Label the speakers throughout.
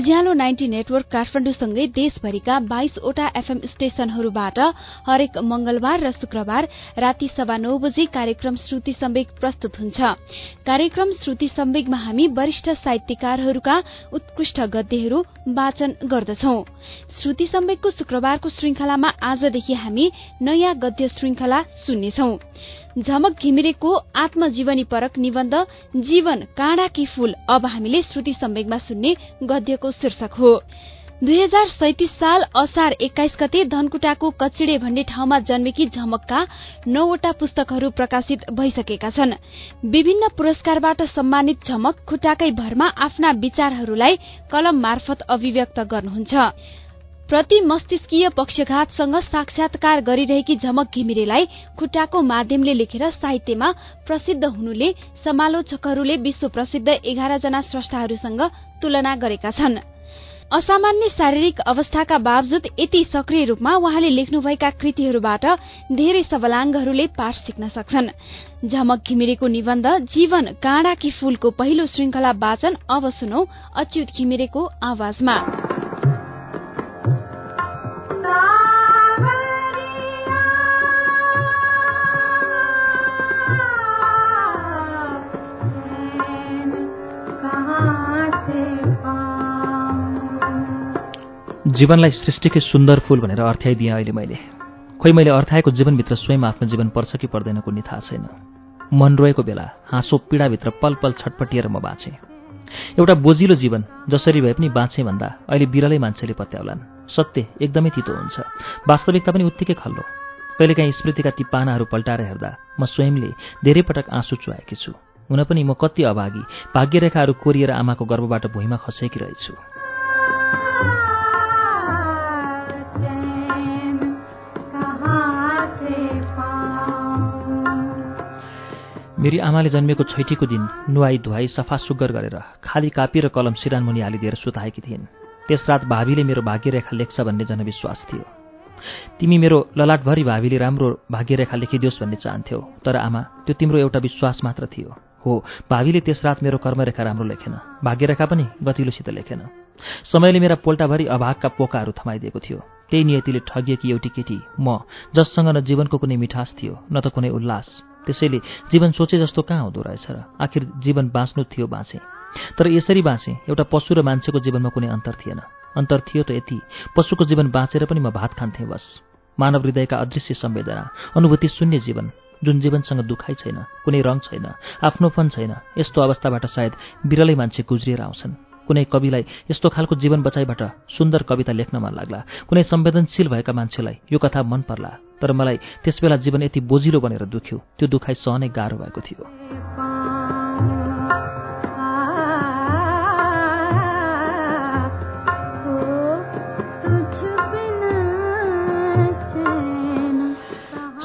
Speaker 1: उज्यालो ninety network काठमाडौँसँगै देशभरिका बाइसवटा FM स्टेशनहरूबाट हरेक मंगलबार र शुक्रबार राति सभा नौ बजे कार्यक्रम श्रुति सम्वेक प्रस्तुत हुन्छ। कार्यक्रम श्रुति सम्वेकमा हामी वरिष्ठ साहित्यकारहरूका उत्कृष्ट गद्यहरू वाचन गर्दछौ। श्रुति सम्वेकको शुक्रबारको श्रृंखलामा आजदेखि हामी नयाँ गद्य श्रृंखला सुन्नेछौ। झमक घिमिरेको आत्मजीवनी परक निबन्ध जीवन काँडा कि फूल अब हामीले श्रुति सम्वेगमा सुन्ने गद्यको शीर्षक हो। दुई हजार सैतिस साल असार एक्काइस गते धनकुटाको कचिडे भन्ने ठाउँमा जन्मेकी झमकका नौवटा पुस्तकहरू प्रकाशित भइसकेका छन्। विभिन्न पुरस्कारबाट सम्मानित झमक खुट्टाकै भरमा आफ्ना विचारहरूलाई कलम मार्फत अभिव्यक्त गर्नुहुन्छ। प्रति मस्तिष्कीय पक्षघातसँग साक्षात्कार गरिरहेकी झमक घिमिरेलाई खुट्टाको माध्यमले लेखेर साहित्यमा प्रसिद्ध हुनुले समालोचकहरूले विश्व प्रसिद्ध एघार जना स्रष्टाहरूसँग तुलना गरेका छन्। असामान्य शारीरिक अवस्थाका बावजुद यति सक्रिय रूपमा उहाँले लेख्नुभएका कृतिहरूबाट धेरै सबलाङ्गहरूले पाठ सिक्न सक्छन्। झमक घिमिरेको निबन्ध जीवन काँडा कि फूलको पहिलो श्रृंखला वाचन अब सुनौ अच्युत घिमिरेको आवाजमा।
Speaker 2: जीवनलाई सृष्टिकै सुन्दर फूल भनेर अर्थाइदिएँ अहिले मैले। खोइ मैले अर्थाएको जीवनभित्र स्वयं आफ्नो जीवन पर्छ कि पर्दैन कुनै थाहा छैन। मन रोएको बेला हाँसो पीडाभित्र पल पल छटपटिएर म बाँचेँ। एउटा बोजिलो जीवन जसरी भए पनि बाँचेँ भन्दा अहिले बिरलै मान्छेले पत्याउलान्। सत्य एकदमै तितो हुन्छ। वास्तविकता पनि उत्तिकै खल्लो। कहिलेकाहीँ स्मृतिका ती पानाहरू पल्टाएर हेर्दा म स्वयंले धेरै पटक आँसु चुहाएकी छु। हुन पनि म कति अभागी भाग्यरेखाहरू कोरिएर आमाको गर्भबाट भुइँमा खसेकी रहेछु। मेरी आमाले जन्मेको छैटीको दिन नुहाई धुवाई सफा सुग्गर गरेर खाली कापी र कलम सिरानमुनि हालिदिएर सुताएकी थिइन्। त्यस रात भावीले मेरो भाग्यरेखा लेख्छ भन्ने जनविश्वास थियो। तिमी मेरो ललाटभरि भावीले राम्रो भाग्यरेखा लेखिदियोस् भन्ने चाहन्थ्यौ तर आमा त्यो तिम्रो एउटा विश्वास मात्र थियो। हो भावीले त्यस रात मेरो कर्मरेखा राम्रो लेखेन भाग्यरेखा पनि गतिलोसित लेखेन। समयले मेरा पोल्टाभरि अभागका पोकाहरू थमाइदिएको थियो। त्यही नियतिले ठगिएकी एउटी केटी म जससँग न जीवनको कुनै मिठास थियो न त कुनै उल्लास। त्यसैले जीवन सोचे जस्तो कहाँ हुँदो रहेछ र? आखिर जीवन बाँच्नु थियो बाँचे। तर यसरी बाँचे एउटा पशु र मान्छेको जीवनमा कुनै अन्तर थिएन। अन्तर थियो त यति पशुको जीवन बाँचेर पनि म भात खान्थेँ बस। मानव हृदयका अदृश्य संवेदना अनुभूति शून्य जीवन जुन जीवनसँग दुखाइ छैन कुनै रङ छैन आफ्नोपन छैन यस्तो अवस्थाबाट सायद बिरलै मान्छे गुज्रिएर आउँछन्। कुनै कविलाई यस्तो खालको जीवन बचाइबाट सुन्दर कविता लेख्न मन लाग्ला। कुनै संवेदनशील भएका मान्छेलाई यो कथा मन पर्ला तर मलाई त्यसबेला जीवन यति बोजिलो बनेर दुख्यो। त्यो दुखाइ सहनै गाह्रो भएको थियो।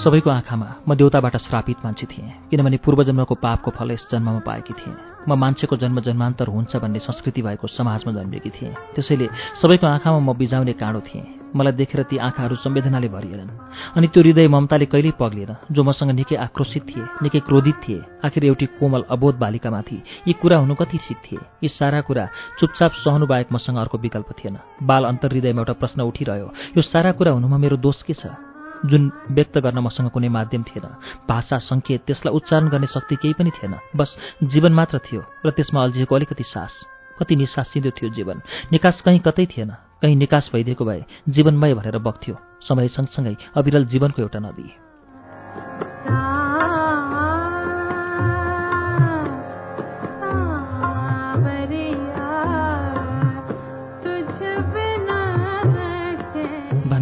Speaker 2: सबैको आँखामा म देउताबाट श्रापित मान्छे थिएँ किनभने पूर्वजन्मको पापको फल यस जन्ममा पाएकी थिएँ। म मान्छेको जन्म जन्मान्तर हुन्छ भन्ने संस्कृति भएको समाजमा जन्मेकी थिएँ। त्यसैले सबैको आँखामा म बिजाउने काँडो थिएँ। मलाई देखेर ती आँखाहरू संवेदनाले भरिएनन्। अनि त्यो हृदय ममताले कहिल्यै पग्लिएन जो मसँग निकै आक्रोशित थिए निकै क्रोधित थिए। आखिर एउटी कोमल अबोध बालिकामाथि यी कुरा हुनु कति ठिक थिए? यी सारा कुरा चुपचाप सहनु बाहेक मसँग अर्को विकल्प थिएन। बाल अन्तर हृदयमा एउटा प्रश्न उठिरह्यो यो सारा कुरा हुनुमा मेरो दोष के छ? जुन व्यक्त गर्न मसँग कुनै माध्यम थिएन। भाषा सङ्केत त्यसलाई उच्चारण गर्ने शक्ति केही पनि थिएन। बस जीवन मात्र थियो र त्यसमा अल्झिएको अलिकति सास। कति निसासिँदो थियो जीवन। निकास कहीँ कतै थिएन। कहीँ निकास भइदिएको भए जीवनमय भनेर बग्थ्यो। समय सँगसँगै अविरल जीवनको एउटा नदी।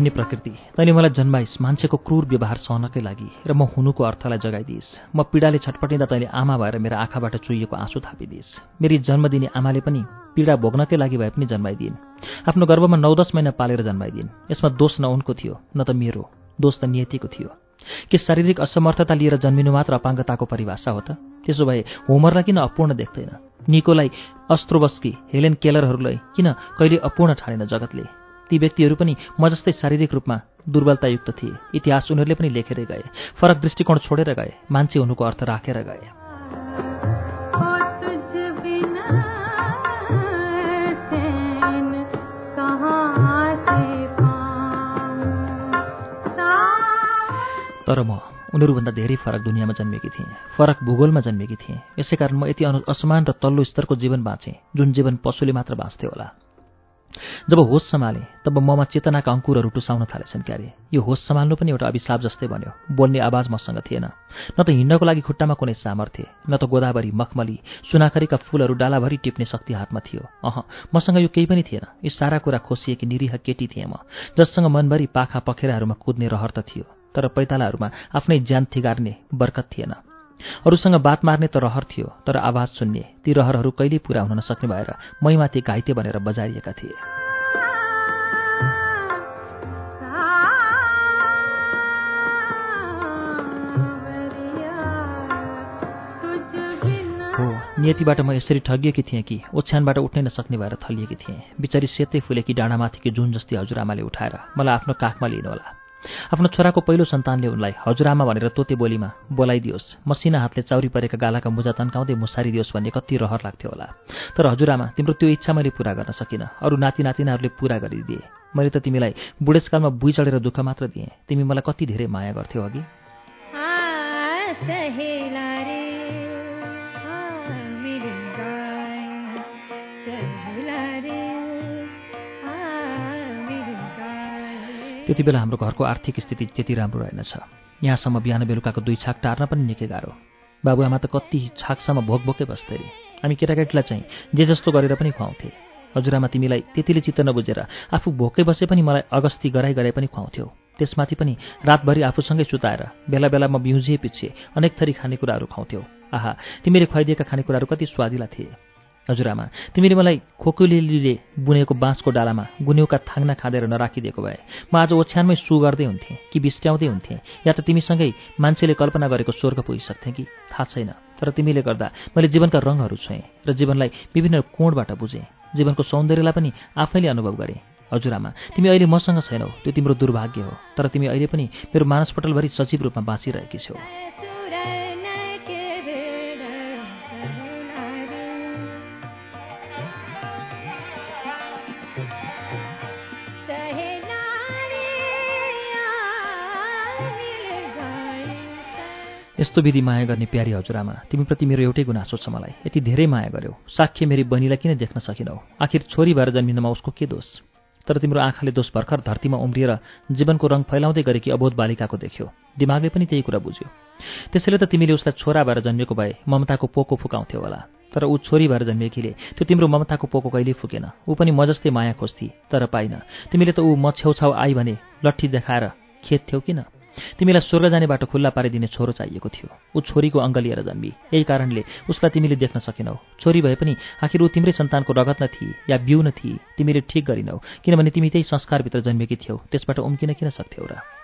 Speaker 2: भन्ने प्रकृति। तैँले मलाई जन्माइस् मान्छेको क्रूर व्यवहार सहनकै लागि र म हुनुको अर्थलाई जगाइदिइस्। म पीडाले छटपटिँदा तैँले आमा भएर मेरा आँखाबाट चुइएको आँसु थापिदिइस्। मेरी जन्म दिने आमाले पनि पीडा भोग्नकै लागि भए पनि जन्माइदिन् आफ्नो गर्भमा नौ दस महिना पालेर जन्माइदिन् यसमा दोष न उनको थियो न त मेरो। दोष त नियतिको थियो। के शारीरिक असमर्थता लिएर जन्मिनु मात्र अपाङ्गताको परिभाषा हो त? त्यसो भए होमरलाई किन अपूर्ण देख्दैन? निकोलाई अस्त्रोबस्की हेलेन केलरहरूलाई किन कहिले अपूर्ण ठानेन जगतले? ती व्यक्तिहरू पनि म जस्तै शारीरिक रूपमा दुर्बलतायुक्त थिए। इतिहास उनीहरूले पनि लेखेर गए। फरक दृष्टिकोण छोडेर गए। मान्छे हुनुको अर्थ राखेर गए। तर म उनीहरूभन्दा धेरै फरक दुनियाँमा जन्मेकी थिएँ। फरक भूगोलमा जन्मेकी थिएँ। यसै कारण म यति असमान र तल्लो स्तरको जीवन बाँचेँ जुन जीवन पशुले मात्र बाँच्थ्यो होला। जब होस सम्हालेँ तब ममा चेतनाका अङ्कुरहरू टुसाउन थालेछन् क्यारे। यो होस सम्हाल्नु पनि एउटा अभिशाप जस्तै बन्यो। बोल्ने आवाज मसँग थिएन। न त हिँड्नको लागि खुट्टामा कुनै सामर्थ्य न त गोदावरी मखमली सुनाखरीका फूलहरू डालाभरि टिप्ने शक्ति हातमा थियो। अह मसँग यो केही पनि थिएन। यी सारा कुरा खोसिएकी निरीह केटी थिएँ म जससँग मनभरि पाखा पखेराहरूमा कुद्ने रहर त थियो तर पैतालाहरूमा आफ्नै ज्यान थिगार्ने बरकत थिएन। अरूसँग बात मार्ने त रहर थियो तर आवाज सुन्ने ती रहरहरू कहिल्यै पुरा हुन नसक्ने भएर मैमाथि घाइते बनेर बजारिएका थिए। हो नियतिबाट म यसरी ठगिएकी थिएँ कि ओछ्यानबाट उठ्नै नसक्ने भएर थलिएकी थिएँ। बिचरी सेतै फुलेकी डाँडामाथिकी जुन जस्ती हजुरआमाले उठाएर मलाई आफ्नो काखमा लिनुहोला। आफ्नो छोराको पहिलो सन्तानले उनलाई हजुरआमा भनेर तोते बोलीमा बोलाइदियोस्। मसिना हातले चाउरी परेका गालाका मुजा तन्काउँदै मुसारिदियोस् भन्ने कति रहर लाग्थ्यो होला। तर हजुरआमा तिम्रो त्यो इच्छा मैले पुरा गर्न सकिनँ। अरू नाति नातिनाहरूले पुरा गरिदिए। मैले त तिमीलाई बुढेसकालमा बुइ चढेर दुःख मात्र दिएँ। तिमी मलाई कति धेरै माया गर्थ्यौ अघि। त्यति बेला हाम्रो घरको आर्थिक स्थिति त्यति राम्रो रहेनछ यहाँसम्म बिहान बेलुकाको दुई छाक टार्न पनि निकै गाह्रो। बाबुआमा त कति छाकसम्म भोक भोकै बस्थे अरे हामी केटाकेटीलाई चाहिँ जे जस्तो गरेर पनि खुवाउँथे। हजुरआमा तिमीलाई त्यतिले चित्त नबुझेर आफू भोकै बसे पनि मलाई अगस्ती गराई गराई पनि खुवाउँथ्यौ। त्यसमाथि पनि रातभरि आफूसँगै सुताएर बेला बेलामा बिउजिए पछि अनेक थरी खानेकुराहरू खुवाउँथ्यौ। आहा तिमीले खुवाइदिएका खानेकुराहरू कति स्वादिला थिए। हजुरआमा तिमीले मलाई खोकुलीले बुनेको बाँसको डालामा गुन्युका थाङ्ना खाँदेर नराखिदिएको भए म आज ओछ्यानमै सु गर्दै हुन्थेँ कि बिस्ट्याउँदै हुन्थेँ या त तिमीसँगै मान्छेले कल्पना गरेको स्वर्ग पुगिसक्थेँ कि? थाहा छैन तर तिमीले गर्दा मैले जीवनका रङहरू छोएँ र जीवनलाई विभिन्न कोणबाट बुझेँ जीवनको सौन्दर्यलाई पनि आफैले अनुभव गरेँ। हजुरआमा तिमी अहिले मसँग छैनौ त्यो तिम्रो दुर्भाग्य हो तर तिमी अहिले पनि मेरो मानसपटलभरि सजीव रूपमा बाँचिरहेकी छौ। यस्तो विधि माया गर्ने प्यारी हजुरआमा तिमीप्रति मेरो एउटै गुनासो छ मलाई। यति धेरै माया गर्यो। साक्ष्य मेरी बहिनीलाई किन देख्न सकिनौ? आखिर छोरी भएर जन्मिनमा उसको के दोष? तर तिम्रो आँखाले दोष भर्खर धरतीमा उम्रिएर जीवनको रङ फैलाउँदै गरेकी अबोध बालिकाको देख्यो। दिमागले पनि त्यही कुरा बुझ्यो। त्यसैले त तिमीले उसलाई छोरा भएर जन्मेको भए ममताको पोको फुकाउँथ्यौ होला। तर ऊ छोरी भएर जन्मेकीले त्यो तिम्रो ममताको पोको कहिल्यै फुकेन। ऊ पनि म जस्तै माया खोज्थे तर पाइन। तिमीले त ऊ म छेउछाउ आई भने लट्ठी देखाएर खेद्थ्यौ किन? तिमीलाई स्वर्ग जाने बाटो खुल्ला पारिदिने छोरो चाहिएको थियो। ऊ छोरीको अङ्ग लिएर जन्मी। यही कारणले उसलाई तिमीले देख्न सकेनौ। छोरी भए पनि आखिर ऊ तिम्रै सन्तानको रगत न थिए या बिउ न थिए तिमीले ठिक गरिनौ किनभने तिमी त्यही संस्कारभित्र जन्मेकी थियौ त्यसबाट उम्किन किन सक्थ्यौ र?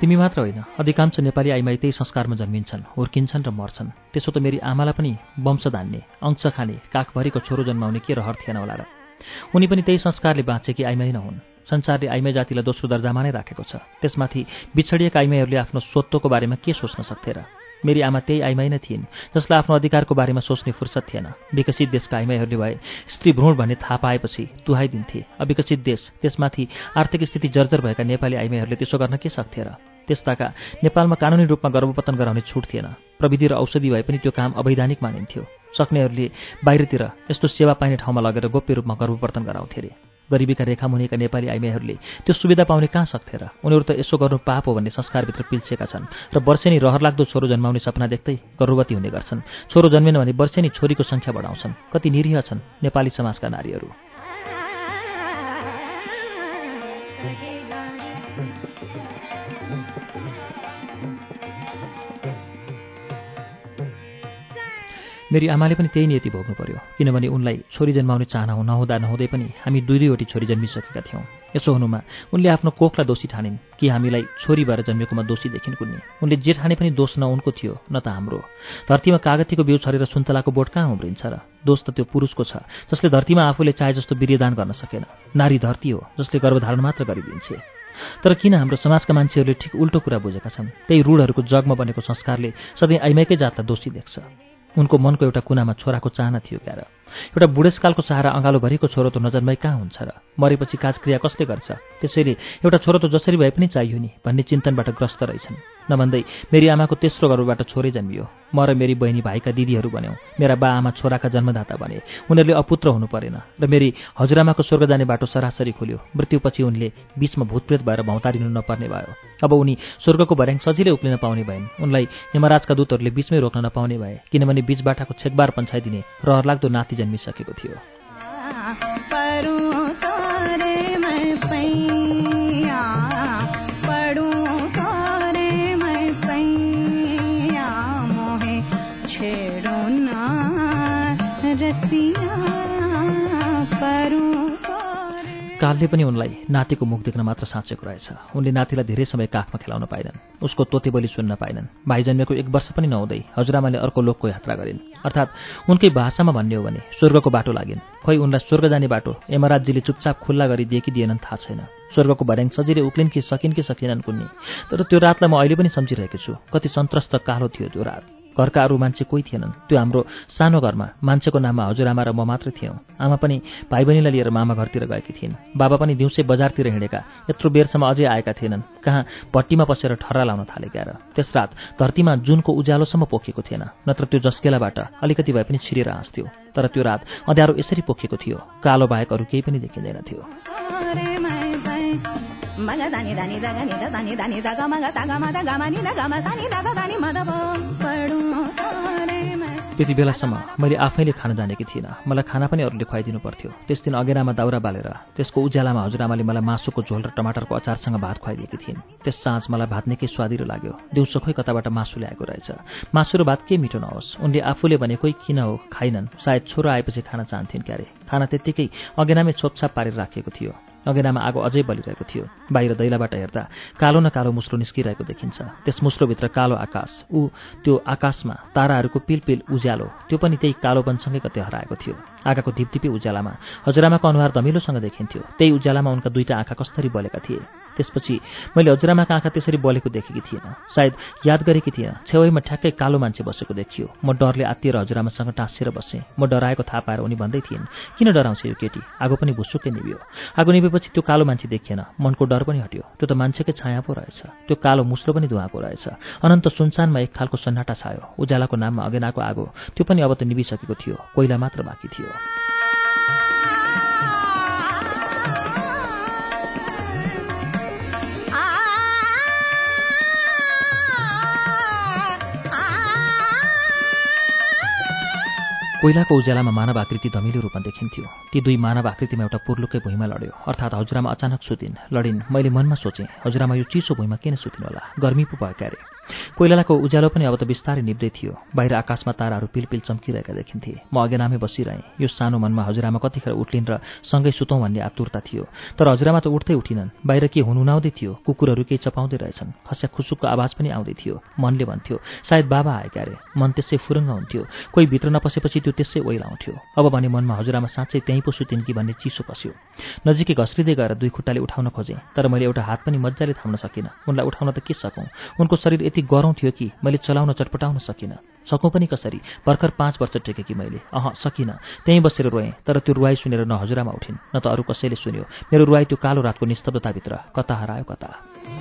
Speaker 2: तिमी मात्र होइन अधिकांश नेपाली आइमाई त्यही संस्कारमा जन्मिन्छन् हुर्किन्छन् र मर्छन्। त्यसो त मेरी आमालाई पनि वंश धान्ने अंश खाने काखभरिको छोरो जन्माउने के रहर थिएन होला र? उनी पनि त्यही संस्कारले बाँचेकी आइमाई नहुन्। संसारले आइमाई जातिलाई दोस्रो दर्जामा नै राखेको छ। त्यसमाथि बिछडिएका आइमाईहरूले आफ्नो स्वत्वको बारेमा के सोच्न सक्थे र? मेरी आमा त्यही आइमाई नै थिइन् जसलाई आफ्नो अधिकारको बारेमा सोच्ने फुर्सद थिएन। विकसित देशका आइमाईहरूले भए स्त्री भ्रूण भन्ने थाहा पाएपछि तुहाइदिन्थे अविकसित देश त्यसमाथि आर्थिक स्थिति जर्जर भएका नेपाली आइमाईहरूले त्यसो गर्न के सक्थे र? त्यस्ताका नेपालमा कानुनी रूपमा गर्भपतन गराउने छुट थिएन। प्रविधि र औषधि भए पनि त्यो काम अवैधानिक मानिन्थ्यो। सक्नेहरूले बाहिरतिर यस्तो सेवा पाइने ठाउँमा लगेर गोप्य रूपमा गर्भवर्तन गराउँथे अरे गरिबीका रेखा मुनिका नेपाली आइमाईहरूले त्यो सुविधा पाउने कहाँ सक्थे र? उनीहरू त यसो गर्नु पाप हो भन्ने संस्कारभित्र पिल्छेका छन् र वर्षेनी रहरलाग्दो छोरो जन्माउने सपना देख्दै गर्भवती हुने गर्छन्। छोरो जन्मेन भने वर्षेनी छोरीको सङ्ख्या बढाउँछन्। कति निरीह छन् नेपाली समाजका नारीहरू। मेरी आमाले पनि त्यही नियति भोग्नु पर्यो किनभने उनलाई छोरी जन्माउने चाहना नहुँदा नहुँदै पनि हामी दुई दुईवटी छोरी जन्मिसकेका थियौँ। यसो हुनुमा उनले आफ्नो कोखलाई दोषी ठानिन् कि हामीलाई छोरी भएर जन्मेकोमा दोषी देखिन् कुन्ने। उनले जे ठाने पनि दोष न उनको थियो न त हाम्रो। धरतीमा कागतीको बिउ छरेर सुन्तलाको बोट कहाँ उम्रिन्छ र? दोष त त्यो पुरुषको छ जसले धरतीमा आफूले चाहे जस्तो वीर्यदान गर्न सकेन। नारी धरती हो जसले गर्भधारण मात्र गरिदिन्छे। तर किन हाम्रो समाजका मान्छेहरूले ठिक उल्टो कुरा बुझेका छन्? त्यही रूढहरूको जगमा बनेको संस्कारले सधैँ आइमाइकै जातलाई दोषी देख्छ। उनको मनको एउटा कुनामा छोराको चाहना थियो क्यार। एउटा बुढेसकालको सहारा अँगालोभरिको छोरो त नजरमै कहाँ हुन्छ र? मरेपछि काजक्रिया कसले गर्छ? त्यसैले एउटा छोरो त जसरी भए पनि चाहियो नि भन्ने चिन्तनबाट ग्रस्त रहेछन्। नभन्दै मेरी आमाको तेस्रो गर्भबाट छोरै जन्मियो। म र मेरी बहिनी भाइका दिदीहरू बन्यौँ। मेरा बा आमा छोराका जन्मदाता बने। उनीहरूले अपुत्र हुनु परेन र मेरी हजुरआमाको स्वर्ग जाने बाटो सरासरी खोल्यो। मृत्युपछि उनले बीचमा भूतप्रेत भएर भौतारिनु नपर्ने भयो। अब उनी स्वर्गको भर्याङ सजिलै उक्लिन पाउने भएन्। उनलाई यमराजका दूतहरूले बीचमै रोक्न नपाउने भए किनभने बीचबाटाको छेकबार पन्छाइदिने रहर लाग्दो नाति जन्मिसकेको थियो। कालले पनि उनलाई नातिको मुख देख्न मात्र साँचेको रहेछ उनले नातिलाई धेरै समय काखमा खेलाउन पाएनन्। उसको तोते बोली सुन्न पाएनन्। भाइ जन्मेको एक वर्ष पनि नहुँदै हजुरआमाले अर्को लोकको यात्रा गरिन्। अर्थात् उनकै भाषामा भन्ने हो भने स्वर्गको बाटो लागिन्। खोइ उनलाई स्वर्ग जाने बाटो यमराजीले चुपचाप खुल्ला गरी दिए दिएनन् थाहा छैन। स्वर्गको भर्याङ सजिलै उक्लिन् कि सकिन् कि सकिएनन् कुन्नी। तर त्यो रातलाई म अहिले पनि सम्झिरहेको छु। कति सन्त्रस्त कालो थियो त्यो रात। घरका अरू मान्छे कोही थिएनन्। त्यो हाम्रो सानो घरमा मान्छेको नाममा हजुरआमा र म मात्रै थियौँ। आमा पनि भाइ बहिनीलाई लिएर मामा घरतिर गएकी थिइन्। बाबा पनि दिउँसै बजारतिर हिँडेका यत्रो बेरसम्म अझै आएका थिएनन् कहाँ भट्टीमा पसेर ठर्रा लाउन थालेका र त्यस रात धरतीमा जुनको उज्यालोसम्म पोखेको थिएन नत्र त्यो जस्केलाबाट अलिकति भए पनि छिरेर हाँस्थ्यो। तर त्यो रात अँध्यारो यसरी पोखेको थियो कालो बाहेक अरू केही पनि देखिँदैन थियो। त्यति बेलासम्म मैले आफैले खान जानेकी थिइनँ। मलाई खाना पनि अरूले खुवाइदिनु पर्थ्यो। त्यस दिन अगेरामा दाउरा बालेर त्यसको उज्यालामा हजुरआमाले मलाई मासुको झोल र टमाटरको अचारसँग भात खुवाइदिएकी थिइन्। त्यस साँझ मलाई भात निकै स्वादिलो लाग्यो। दिउँसो खोइ कताबाट मासु ल्याएको रहेछ। मासु र भात के मिठो नहोस्। उनले आफूले भने कोही किन हो खाइनन्। सायद छोरो आएपछि खान चाहन्थिन् क्यारे। खाना त्यत्तिकै अगेनामै छोपछाप पारेर राखिएको थियो। अगेनामा आगो अझै बलिरहेको थियो। बाहिर दैलाबाट हेर्दा कालो न कालो मुस्रो निस्किरहेको देखिन्छ। त्यस मुस्रोभित्र कालो आकाश। ऊ त्यो आकाशमा ताराहरूको पिलपिल उज्यालो। त्यो पनि त्यही कालोपनसँगै कतै हराएको थियो। आँखाको धिपधिपी उज्यालामा। हजुरआमाको अनुहार धमिलोसँग देखिन्थ्यो। त्यही उज्यालामा उनका दुईटा आँखा कसरी बलेका थिए? त्यसपछि मैले हजुरआमाका आँखा त्यसरी बलेको देखेकी थिएन। सायद याद गरेकी थिएन। छेउमा ठ्याक्कै कालो मान्छे बसेको देखियो। म डरले आत्तिएर हजुरआमासँग टाँसेर बसेँ। म डराएको थाहा पाएर उनी भन्दै थिइन् किन डराउँछ यो केटी? आगो पनि भुसुक्कै निभ्यो। आगो निभेपछि त्यो कालो मान्छे देखिएन। मनको डर पनि हट्यो। त्यो त मान्छेकै छाया पो रहेछ। त्यो कालो मुस्रो पनि धुवाको रहेछ। अनन्त सुनसानमा एक खालको सन्नाटा छायो। उज्यालाको नाममा अगेनाको आगो। त्यो पनि अब त निभिसकेको थियो। कोइला मात्र बाँकी थियो। الله कोइलाको उज्यालामा मानव आकृति धमिलो रूपमा देखिन्थ्यो। ती दुई मानव आकृतिमा एउटा पुर्लुकै भुइँमा लड्यो। अर्थात् हजुरआमा अचानक सुतिन्। लडिन् मैले मनमा सोचेँ हजुरआमा यो चिसो भुइँमा किन सुतिनु होला? गर्मी पो भयो क्यारे कोइलाको उज्यालो पनि अब त बिस्तारै निप्दै थियो। बाहिर आकाशमा ताराहरू पिलपिल चम्किरहेका देखिन्थे। म अगेनामै बसिरहेँ। यो सानो मनमा हजुरआमा कतिखेर उठ्लिन् र सँगै सुतौँ भन्ने आतुरता थियो। तर हजुरआमा त उठ्दै उठिनन्। बाहिर के हुनुहुनाउँदै थियो? कुकुरहरू केही चपाउँदै रहेछन्। खस्या खुसुकको आवाज पनि आउँदै थियो। मनले भन्थ्यो सायद बाबा आए क्यारे मन त्यसै फुरुङ्ग हुन्थ्यो। कोही भित्र नपसेपछि त्यो त्यसै ओइलाउँथ्यो। अब भने मनमा हजुरआमा साँच्चै त्यहीँ पो सुतिन् कि भन्ने चिसो पस्यो। नजिकै घस्रिँदै गएर दुई खुट्टाले उठाउन खोजेँ तर मैले एउटा हात पनि मजाले थाम्न सकिनँ। उनलाई उठाउन त के सकौँ? उनको शरीर यति गरौँ थियो कि मैले चलाउन चटपटाउन सकिनँ। सकौँ पनि कसरी? भर्खर पाँच वर्ष टेकेँ कि मैले? अह सकिनँ। त्यहीँ बसेर रोएँ तर त्यो रुवाई सुनेर न हजुरआमा उठिन् न त अरू कसैले सुन्यो। मेरो रुवाई त्यो कालो रातको निस्तब्धताभित्र कता हरायो कता।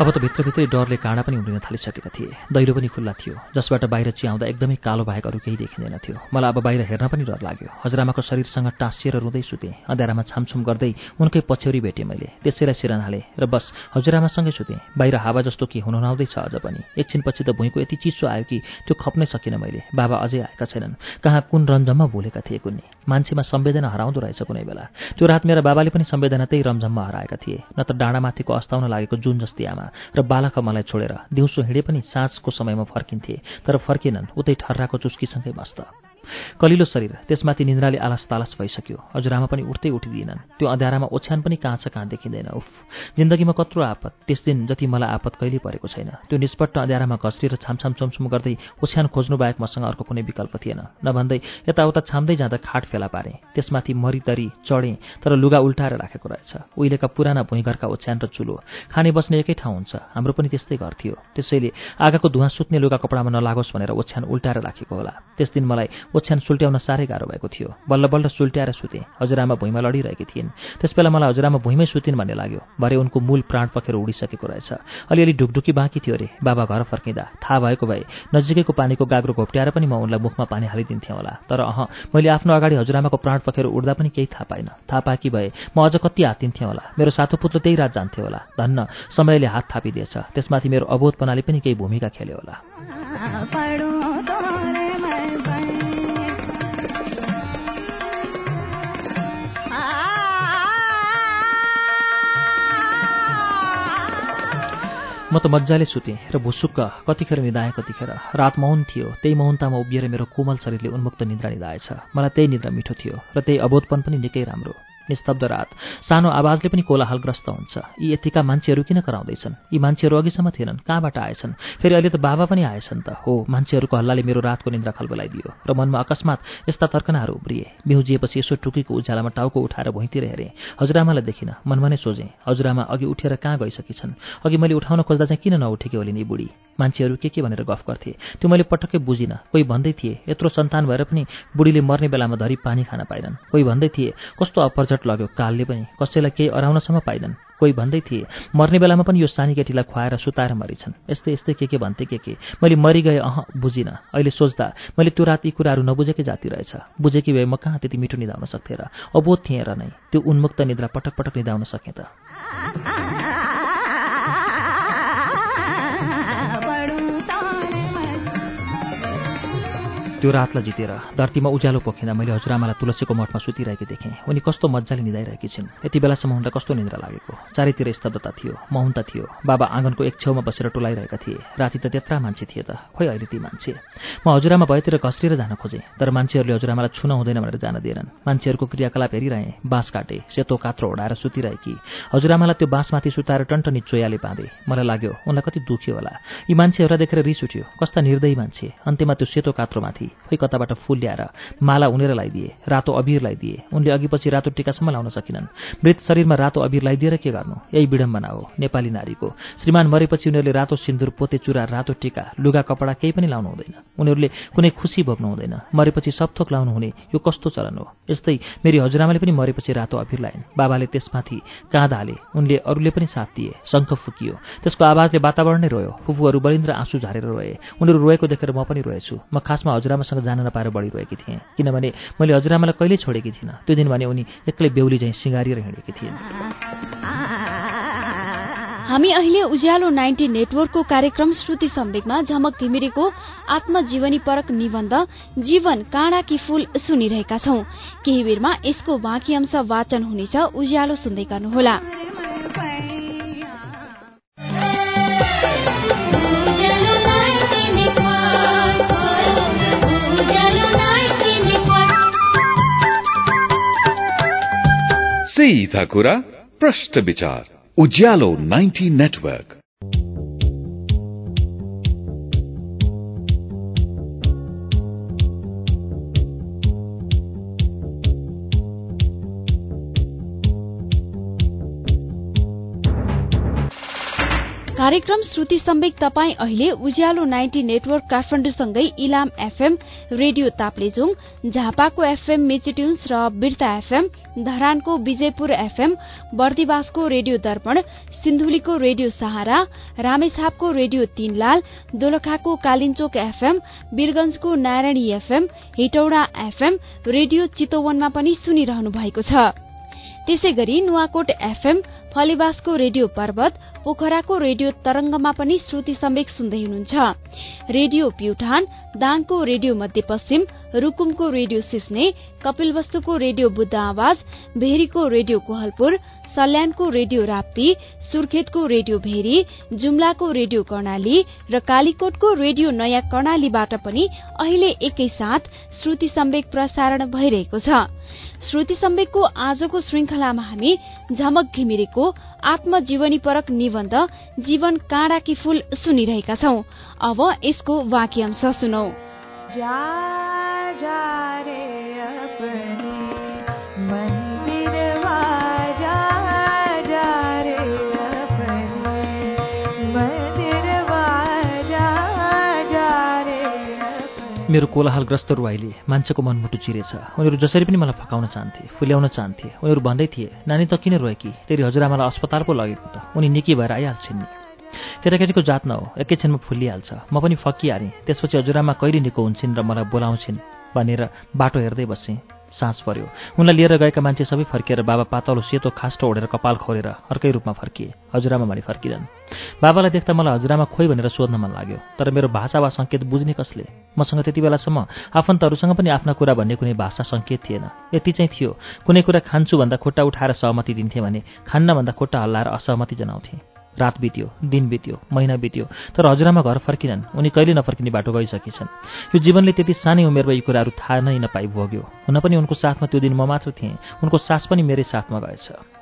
Speaker 2: अब त भित्रभित्रै डरले काँडा पनि उम्रिन थालिसकेका थिए। दैलो पनि खुल्ला थियो जसबाट बाहिर चियाउँदा एकदमै कालो बाहेक अरू केही देखिँदैन थियो। मलाई अब बाहिर हेर्न पनि डर लाग्यो। हजुरआमाको शरीरसँग टाँसिएर रुँदै सुतेँ अँध्यारामा छामछुम गर्दै उनकै पछ्यौरी भेटेँ मैले। त्यसैलाई सिरान हालेँ र बस हजुरआमासँगै सुतेँ। बाहिर हावा जस्तो के हुन हुनाउँदैछ अझ पनि। एकछिनपछि त भुइँको यति चिसो आयो कि त्यो खप्नै सकिनँ मैले। बाबा अझै आएका छैनन्। कहाँ कुन रमझममा भुलेका थिए कुनै मान्छेमा संवेदना हराउँदो रहेछ कुनै बेला। त्यो रात मेरा बाबाले पनि संवेदना त्यही रमझममा हराएका थिए न त डाँडामाथिको अस्ताउन लागेको जुन जस्तै आमा। र बालक मलाई छोडेर दिउँसो हिँडे पनि साँझको समयमा फर्किन्थे तर फर्किनन् उतै ठर्राको चुस्कीसँगै मस्त। कलिलो शरीर त्यसमाथि निन्द्राले आलास तालास भइसक्यो। हजुरआमा पनि उठ्दै उठिदिएनन्। त्यो अँध्यारामा ओछ्यान पनि कहाँ छ कहाँ देखिँदैन। उफ जिन्दगीमा कत्रो आपत त्यस दिन जति मलाई आपत कहिल्यै परेको छैन। त्यो निष्पट्ट अँध्यारामा घस्रिएर छामछाम चुमछुम गर्दै ओछ्यान खोज्नु बाहेक मसँग अर्को कुनै विकल्प थिएन। नभन्दै यताउता छाम्दै जाँदा खाट फेला पारेँ। त्यसमाथि मरितरी चढेँ तर लुगा उल्टाएर राखेको रहेछ। उहिलेका पुराना भुइँघरका ओछ्यान र चुलो। खाने बस्ने एकै ठाउँ हुन्छ। हाम्रो पनि त्यस्तै घर थियो। त्यसैले आगाको धुवा सुत्ने लुगा कपडामा नलागोस् भनेर ओछ्यान उल्टाएर राखेको होला। त्यस दिन मलाई ओछ्यान सुल्ट्याउन साह्रै गाह्रो भएको थियो। बल्ल बल्ल सुल्ट्याएर सुतेँ। हजुरआमा भुइँमा लडिरहेकी थिइन्। त्यसबेला मलाई हजुरआमा भुइँमै सुतिन् भन्ने लाग्यो। भरे उनको मूल प्राण पखेर उडिसकेको रहेछ। अलिअलि ढुकढुकी बाँकी थियो अरे। बाबा घर फर्किँदा। थाहा भएको भए नजिकैको पानीको गाग्रो घोप्ट्याएर पनि म उनलाई मुखमा पानी हालिदिन्थेँ होला। तर अह मैले आफ्नो अगाडि हजुरआमाको प्राण पखेर उड्दा पनि केही थाहा पाइनँ। थाहा पाएकी भए म अझ कति हातिन्थेँ होला। मेरो साथो पुत्र त्यही रात जान्थ्यो होला। धन्न समयले हात थापिदिएछ। त्यसमाथि मेरो अबोधपनाले पनि केही भूमिका खेल्यो होला। म त मजाले सुतेँ र भुसुक्क कतिखेर निधाएँ कतिखेर। रात मौन थियो त्यही मौनतामा उभिएर मेरो कोमल शरीरले उन्मुक्त निद्रा निधाएछ मलाई त्यही निद्रा मिठो थियो र त्यही अबोधपन पनि निकै राम्रो। निस्तब्ध रात सानो आवाजले पनि कोलाहलग्रस्त हुन्छ। यी यतिका मान्छेहरू किन कराउँदैछन्? यी मान्छेहरू अघिसम्म थिएनन्। कहाँबाट आएछन्? फेरि अहिले त बाबा पनि आएछन् त। हो मान्छेहरूको हल्लाले मेरो रातको निन्द्रा खलबलाइदियो र मनमा अकस्मात यस्ता तर्कनाहरू उब्रिए। बिउजिएपछि यसो टुकीको उज्यालामा टाउको उठाएर भुइँतिर हेरेँ। हजुरआमालाई देखिनँ। मनमा नै सोझेँ हजुरआमा अघि उठेर कहाँ गइसकेछन्? अघि मैले उठाउन खोज्दा चाहिँ किन नउठेकी होलिन् यी बुढी? मान्छेहरू के के भनेर गफ गर्थे? त्यो मैले पटक्कै बुझिनँ। कोही भन्दै थिए यत्रो सन्तान भएर पनि बुढीले मर्ने बेलामा धरी पानी खान पाएनन्। कोही भन्दै थिए कस्तो अपरझट लग्यो कालले पनि। कसैलाई केही अराउनसम्म पाइनन् कोही भन्दै थिए मर्ने बेलामा पनि यो सानी केटीलाई खुवाएर सुताएर मरिछन्। यस्तै यस्तै के के भन्थे के के? मैले मरिगए अह बुझिनँ। अहिले सोच्दा मैले त्यो रात यी कुराहरू नबुझेकै जाति रहेछ। बुझेकी भए म कहाँ त्यति मिठो निधाउन सक्थेँ र? अबोध थिएँ र नै। त्यो उन्मुक्त निद्रा पटक पटक निधाउन सकेँ त। त्यो रातलाई जितेर धरतीमा उज्यालो पोखिँदा मैले हजुरआमालाई तुलसीको मठमा सुतिरहेकी देखेँ। उनी कस्तो मजाले निधाइरहेकी छिन्। यति बेलासम्म उनलाई कस्तो निन्द्रा लागेको? चारैतिर स्तब्धता थियो मौनता थियो। बाबा आँगनको एक छेउमा बसेर टोलाइरहेका थिए। राति त त्यत्रा मान्छे थिए त। खोइ अहिले ती मान्छे? म हजुरआमा भएतिर घस्रिएर जान खोजेँ तर मान्छेहरूले हजुरआमालाई छुन हुँदैन भनेर जान दिएनन्। मान्छेहरूको क्रियाकलाप हेरिरहेँ बाँस काटे सेतो कात्रो ओढाएर सुतिरहेकी। हजुरआमालाई त्यो बाँसमाथि सुताएर टन्टनी चोयाले बाँधे। मलाई लाग्यो उनलाई कति दुख्यो होला। यी मान्छेहरूलाई देखेर रिस उठ्यो। कस्ता निर्दयी मान्छे। अन्त्यमा त्यो सेतो कात्रोमाथि खोइ कताबाट फुल ल्याएर माला उनेर लगाइदिए रातो अबिर लगाइदिए उनले अघिपछि रातो टिकासम्म लाउन सकिनन्। मृत शरीरमा रातो अबिर लगाइदिएर के गर्नु? यही विडम्बना हो नेपाली नारीको। श्रीमान मरेपछि उनीहरूले रातो सिन्दुर पोते चुरा रातो टिका लुगा कपडा केही पनि लाउनु हुँदैन। उनीहरूले कुनै खुसी भोग्नु हुँदैन। मरेपछि सबथोक लाउनु हुने यो कस्तो चलन हो? यस्तै मेरी हजुरआमाले पनि मरेपछि रातो अबिर लाइन्। बाबाले त्यसमाथि काँध हाले। उनले अरूले पनि साथ दिए। शङ्ख फुकियो। त्यसको आवाजले वातावरण नै रोयो। फुफूहरू बलिन्द्र आँसु झारेर रोए। उनीहरू रोएको देखेर म पनि रोएछु। म खासमा हजुरआमासँग जान नपाएर बढिरहेकी थिएँ। किनभने मैले हजुरआमालाई कहिल्यै छोडेकी थिइनँ। त्यो दिन भने उनी एक्लै बेहुली झैँ सिँगारिएर हिँडेकी थिइन्।
Speaker 1: हामी अहिले उज्यालो नाइन्टी नेटवर्कको कार्यक्रम श्रुति सम्वेकमा झमक घिमिरेको आत्मजीवनी परक निबन्ध जीवन काँडा फूल सुनिरहेका छौं। केही बेरमा यसको बाँकी अंश वाचन हुनेछ। उज्यालो सुन्दै गर्नुहोला।
Speaker 3: सीधा कुरा प्रश्न विचार उज्यालो 90 नेटवर्क
Speaker 1: कार्यक्रम श्रुति सम्वेक तपाईँ अहिले उज्यालो नाइन्टी नेटवर्क काठमाडौँसँगै इलाम एफएम रेडियो ताप्लेजुङ झापाको एफएम मेचिट्युन्स र बिर्ता एफएम धरानको विजयपुर एफएम बर्दिवासको रेडियो दर्पण सिन्धुलीको रेडियो सहारा रामेछापको रेडियो तीनलाल दोलखाको Kalinchowk FM वीरगंजको Narayani FM Hetauda FM radio चितौवनमा पनि सुनिरहनु भएको छ। त्यसै गरी नुवाकोट एफएम फलेवासको रेडियो पर्वत पोखराको रेडियो तरंगमा पनि श्रुति सम्वेक सुन्दै हुनुहुन्छ। रेडियो प्युठान दाङको रेडियो मध्यपश्चिम रूकुमको रेडियो सिस्ने कपिलवस्तुको रेडियो बुद्ध आवाज भेरीको रेडियो कोहलपुर सल्यानको रेडियो राप्ती सुर्खेतको रेडियो भेरी जुम्लाको रेडियो कर्णाली र कालीकोटको रेडियो नयाँ कर्णालीबाट पनि अहिले एकैसाथ श्रुति सम्वेक प्रसारण भइरहेको छ। श्रुति सम्वेकको आजको श्रृंखलामा हामी झमक घिमिरेको आत्मजीवनीपरक निबन्ध जीवन काँडाकी फूल सुनिरहेका छौं। अब यसको वाक्यांश सुनौ। जा, जा रे
Speaker 2: मेरो कोलाहालग्रस्त रुवाईले मान्छेको मनमुटु चिरेछ। उनीहरू जसरी पनि मलाई फकाउन चाहन्थे फुल्याउन चाहन्थे उनीहरू भन्दै थिए नानी त किन रोएकी? तेरि हजुरआमालाई अस्पताल पो लगेको त। उनी निकी भएर आइहाल्छिन् नि। केटाकेटीको जात न हो एकैछिनमा फुलिहाल्छ। म पनि फकिहालेँ त्यसपछि हजुरआमा कहिले निको हुन्छन् र मलाई बोलाउँछिन्? भनेर बाटो हेर्दै बसेँ। सास पर्यो। उनलाई लिएर गएका मान्छे सबै फर्किएर बाबा पातलो सेतो खास्टो ओढेर कपाल खोलेर अर्कै रूपमा फर्किए। हजुरआमा भने फर्किँदैन। बाबालाई देख्दा मलाई हजुरआमा खोइ भनेर सोध्न मन लाग्यो। तर मेरो भाषा वा सङ्केत बुझ्ने कसले? मसँग त्यति बेलासम्म आफन्तहरूसँग पनि आफ्ना कुरा भन्ने कुनै भाषा सङ्केत थिएन। यति चाहिँ थियो। कुनै कुरा खान्छु भन्दा खुट्टा उठाएर सहमति दिन्थे भने खान्न भन्दा खुट्टा हल्लाएर असहमति जनाउँथे। रात बित्यो दिन बित्यो महिना बित्यो। तर हजुरआमा घर फर्किनन्। उनी कहिले नफर्किने बाटो गइसकेछन् यो जीवनले त्यति सानै उमेरमा यी कुराहरू थाहा नै नपाइ भोग्यो। हुन पनि उनको साथमा त्यो दिन म मात्र थिएँ। उनको सास पनि मेरै साथमा गएछ।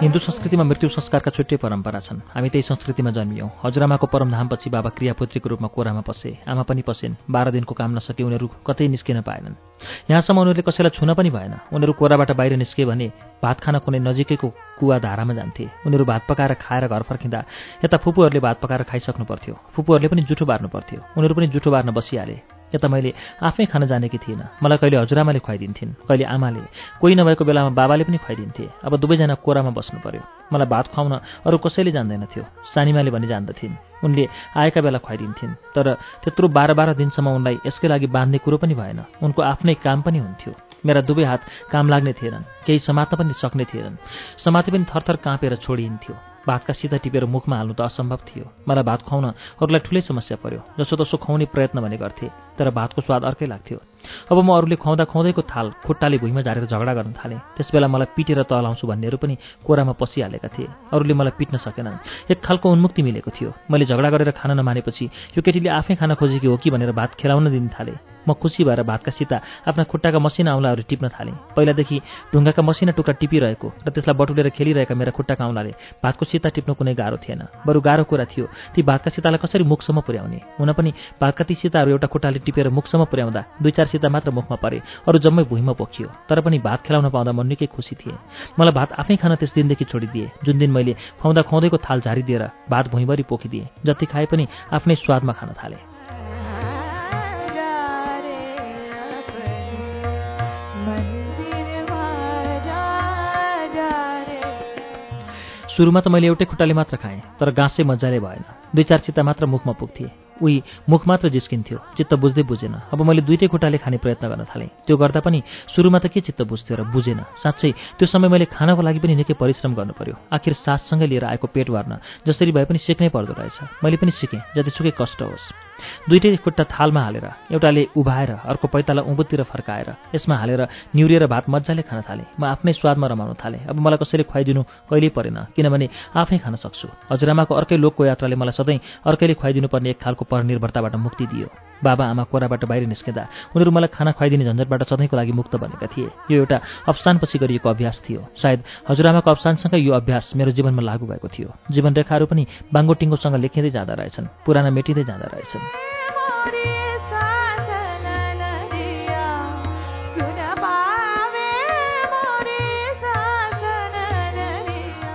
Speaker 2: हिन्दू संस्कृतिमा मृत्यु संस्कारका छुट्टै परम्परा छन्। हामी त्यही संस्कृतिमा जन्मियौँ। हजुरआमाको परमधामपछि बाबा क्रियापुत्रीको रूपमा कोरामा पसे आमा पनि पसेन्। बाह्र दिनको काम नसके उनीहरू कतै निस्किन पाएनन्। यहाँसम्म उनीहरूले कसैलाई छुन पनि भएन। उनीहरू कोराबाट बाहिर निस्के भने भात खान कुनै नजिकैको कुवा धारामा जान्थे। उनीहरू भात पकाएर खाएर घर फर्किँदा यता फुपूहरूले भात पकाएर खाइसक्नु पर्थ्यो। फुपूहरूले पनि जुठो बार्नु पर्थ्यो। उनीहरू पनि जुठो बार्न बसिहाले। यता मैले आफै खान जानेकी थिइनँ। मलाई कहिले हजुरआमाले खुवाइदिन्थिन् कहिले आमाले। कोही नभएको बेलामा बाबाले पनि खुवाइदिन्थे। अब दुवैजना कोरामा बस्नु पर्यो। मलाई भात खुवाउन अरू कसैले जान्दैनथ्यो। सानीमाले पनि जान्दथिन्। उनले आएका बेला खुवाइदिन्थिन्। तर त्यत्रो बाह्र बाह्र दिनसम्म उनलाई यसकै लागि बाँध्ने कुरो पनि भएन। उनको आफ्नै काम पनि हुन्थ्यो। मेरा दुवै हात काम लाग्ने थिएनन्। केही समात्न पनि सक्ने थिएनन्। समाति पनि थरथर काँपेर छोडिन्थ्यो। भातका सिधा टिपेर मुखमा हाल्नु त असम्भव थियो। मलाई भात खुवाउन अरूलाई ठुलै समस्या पर्यो। जसोतसो खुवाउने प्रयत्न भने गर्थे तर भातको स्वाद अर्कै लाग्थ्यो। अब म अरूले खुवाउँदा खुवाउँदैको थाल खुट्टाले भुइँमा झारेर झगडा गर्न थालेँ। त्यसबेला मलाई पिटेर तलाउँछु भन्नेहरू पनि कोरामा पसिहालेका थिए। अरूले मलाई पिट्न सकेनन्। एक खालको उन्मुक्ति मिलेको थियो। मैले झगडा गरेर खान नमानेपछि यो केटीले आफै खान खोजेकी हो कि भनेर भात खेलाउन दिन थालेँ। म खुसी भएर भातका सिता आफ्ना खुट्टाका मसिना औँलाहरू टिप्न थालेँ। पहिलादेखि ढुङ्गाका मसिना टुक्रा टिपिरहेको र त्यसलाई बटुलेर खेलिरहेका मेरा खुट्टाका औँलाले भातको सिता टिप्नु कुनै गाह्रो थिएन। बरु गाह्रो कुरा थियो ती भातका सितालाई कसरी मुखसम्म पुर्याउने? हुन पनि भातका ती सिताहरू एउटा खुट्टाले टिपेर मुखसम्म पुर्याउँदा दुई चार सिता मात्र मुखमा परे अरू जम्मै भुइँमा पोखियो। तर पनि भात खेलाउन पाउँदा म निकै खुसी थिएँ। मलाई भात आफै खान त्यस दिनदेखि छोडिदिए जुन दिन मैले खुवाउँदा खुवाउँदैको थाल झारिदिएर भात भुइँभरि पोखिदिएँ जति खाए पनि आफ्नै स्वादमा खान थालेँ। सुरुमा त मैले एउटै खुट्टाले मात्र खाएँ तर गाँसै मजाले भएन। दुई चार चित्ता मात्र मुखमा पुग्थे। उही मुख मात्र जिस्किन्थ्यो चित्त बुझ्दै बुझेन। अब मैले दुइटै खुट्टाले खाने प्रयत्न गर्न थालेँ। त्यो गर्दा पनि सुरुमा त के चित्त बुझ्थ्यो र बुझेन। साँच्चै त्यो समय मैले खानको लागि पनि निकै परिश्रम गर्नु पर्यो। आखिर साससँगै लिएर आएको पेट भर्न जसरी भए पनि सिक्नै पर्दो रहेछ। मैले पनि सिकेँ जतिसुकै कष्ट होस्। दुइटै खुट्टा थालमा हालेर एउटाले उभाएर अर्को पैताला उँभोतिर फर्काएर यसमा हालेर निउरिएर भात मजाले खान थालेँ। म आफ्नै स्वादमा रमाउन थालेँ। अब मलाई कसैले खुवाइदिनु कहिल्यै परेन किनभने आफै खान सक्छु। हजुरआमाको अर्कै लोकको यात्राले मलाई सधैँ अर्कैले खुवाइदिनुपर्ने एक खालको परनिर्भरताबाट मुक्ति दियो। बाबा आमा कोराबाट बाहिर निस्किँदा उनीहरू मलाई खाना खुवाइदिने झन्झटबाट सधैँको लागि मुक्त बनेका थिए। यो एउटा अफसानपछि गरिएको अभ्यास थियो। सायद हजुरआमाको अफसानसँगै यो अभ्यास मेरो जीवनमा लागू भएको थियो। जीवनरेखाहरू पनि बाङ्गोटिङ्गोसँग लेखिँदै जाँदा रहेछन् पुराना मेटिँदै जाँदा रहेछन्।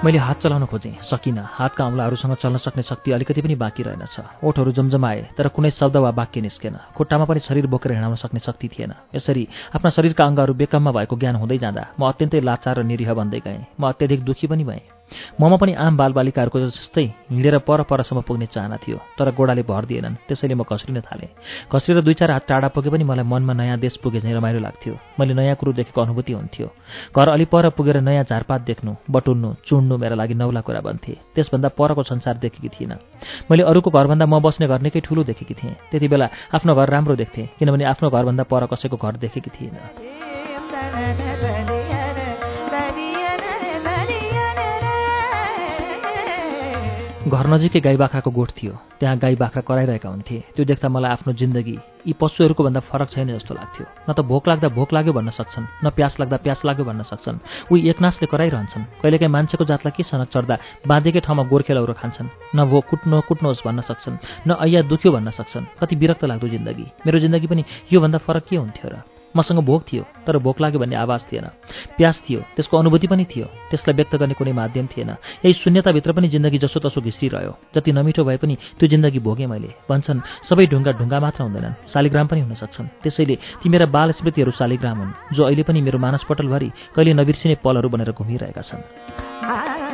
Speaker 2: मैले हात चलाउन खोजेँ। सकिनँ हातका औँलाहरूसँग चल्न सक्ने शक्ति अलिकति पनि बाँकी रहेनछ। ओठहरू जमजमाए तर कुनै शब्द वा वाक्य निस्केन। खुट्टामा पनि शरीर बोकेर हिँडाउन सक्ने शक्ति थिएन। यसरी आफ्ना शरीरका अङ्गहरू बेकममा भएको ज्ञान हुँदै जाँदा म अत्यन्तै लाचार र निरीह बन्दै गएँ। म अत्यधिक दुःखी पनि भएँ। ममा पनि आम बालबालिकाहरूको जस्तै हिँडेर पर परसम्म पुग्ने चाहना थियो तर गोडाले भर दिएनन्। त्यसैले म घस्रिन थालेँ। घस्रेर दुई चार हात टाढा पुगे पनि मलाई मनमा नयाँ देश पुगे झैँ रमाइलो लाग्थ्यो। मैले नयाँ कुरो देखेको अनुभूति हुन्थ्यो। घर अलि पर पुगेर नयाँ झारपात देख्नु बटुल्नु चुड्नु मेरा लागि नौला कुरा बन्थे। त्यसभन्दा परको संसार देखेकी थिइनँ। मैले अरूको घरभन्दा म बस्ने घर निकै ठुलो देखेकी थिएँ। त्यति बेला आफ्नो घर राम्रो देख्थेँ किनभने आफ्नो घरभन्दा पर कसैको घर देखेकी थिइनँ। घर नजिकै गाई बाख्राको गोठ थियो। त्यहाँ गाई बाख्रा कराइरहेका हुन्थे। त्यो देख्दा मलाई आफ्नो जिन्दगी यी पशुहरूको भन्दा फरक छैन जस्तो लाग्थ्यो। न त भोक लाग्दा भोक लाग्यो भन्न सक्छन् न प्यास लाग्दा प्यास लाग्यो भन्न सक्छन्। उही एकनासले कराइरहन्छन्। कहिलेकाहीँ मान्छेको जातलाई के सनक चढ्दा बाँधेकै ठाउँमा गोर्खे लौरो खान्छन्। न भो कुट्नु कुट्नुहोस् भन्न सक्छन् न ऐया दुख्यो भन्न सक्छन्। कति विरक्त लाग्दो जिन्दगी। मेरो जिन्दगी पनि योभन्दा फरक के हुन्थ्यो र? मसँग भोक थियो तर भोक लाग्यो भन्ने आवाज थिएन। प्यास थियो त्यसको अनुभूति पनि थियो त्यसलाई व्यक्त गर्ने कुनै माध्यम थिएन। यही शून्यताभित्र पनि जिन्दगी जसो तसो घिसिरह्यो। जति नमिठो भए पनि त्यो जिन्दगी भोगेँ मैले। भन्छन् सबै ढुङ्गा ढुङ्गा मात्र हुँदैनन्। शालिग्राम पनि हुन सक्छन्। त्यसैले ती मेरा बाल स्मृतिहरू शालिग्राम हुन् जो अहिले पनि मेरो मानसपटलभरि कहिले नबिर्सिने पलहरू बनेर घुमिरहेका छन्।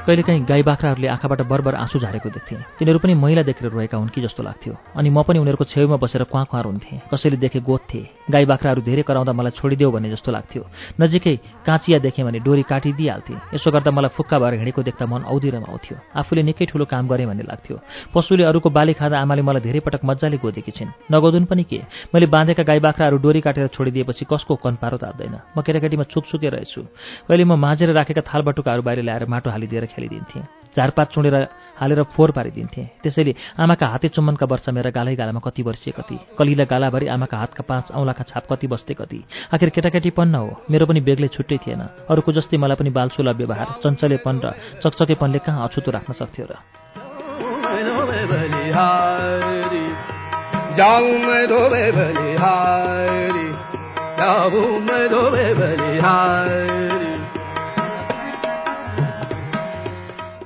Speaker 2: कहिलेकाहीँ गाई बाख्राहरूले आँखाबाट बरबर आँसु झारेको देख्थेँ तिनीहरू पनि मैला देखेर रोएका हुन् कि जस्तो लाग्थ्यो। अनि म पनि उनीहरूको छेउमा बसेर क्वाँ क्वाँ हुन्थेँ। कसैले देखे गोत्थे गाई बाख्राहरू धेरै कराउँदा मलाई छोडिदेऊ भन्ने जस्तो लाग्थ्यो। नजिकै काँचिया देखेँ भने डोरी काटिदिइहाल्थेँ। यसो गर्दा मलाई फुक्का भएर हिँडेको देख्दा मन औधी रमाउँथ्यो आफूले निकै ठुलो काम गरेँ भन्ने लाग्थ्यो। पशुले अरूको बाली खाँदा आमाले मलाई धेरै पटक मजाले गोदेकी छिन्। नगोदुन् पनि के? मैले बाँधेका गाई बाख्राहरू डोरी काटेर छोडिदिएपछि कसको कनपारो तात्दैन म केटाकेटीमा छुकछुके रहेछु। कहिले म माझेर राखेका थाल बटुकाहरू बाहिर ल्याएर माटो हालिदिएर खेलिदिन्थेँ। झारपात चुँडेर हालेर फोहोर पारिदिन्थेँ। त्यसैले आमाका हाते चुम्बनका वर्ष मेरा गालै गालामा कति वर्षिए कति कलिला गालाभरि आमाका हातका पाँच औँलाका छाप कति बस्थे कति आखिर केटाकेटी पन्न हो। मेरो पनि बेग्लै छुट्टै थिएन। अरूको जस्तै मलाई पनि बालसुला व्यवहार चञ्चलेपन र चकचकेपनले कहाँ अछुतो राख्न सक्थ्यो र?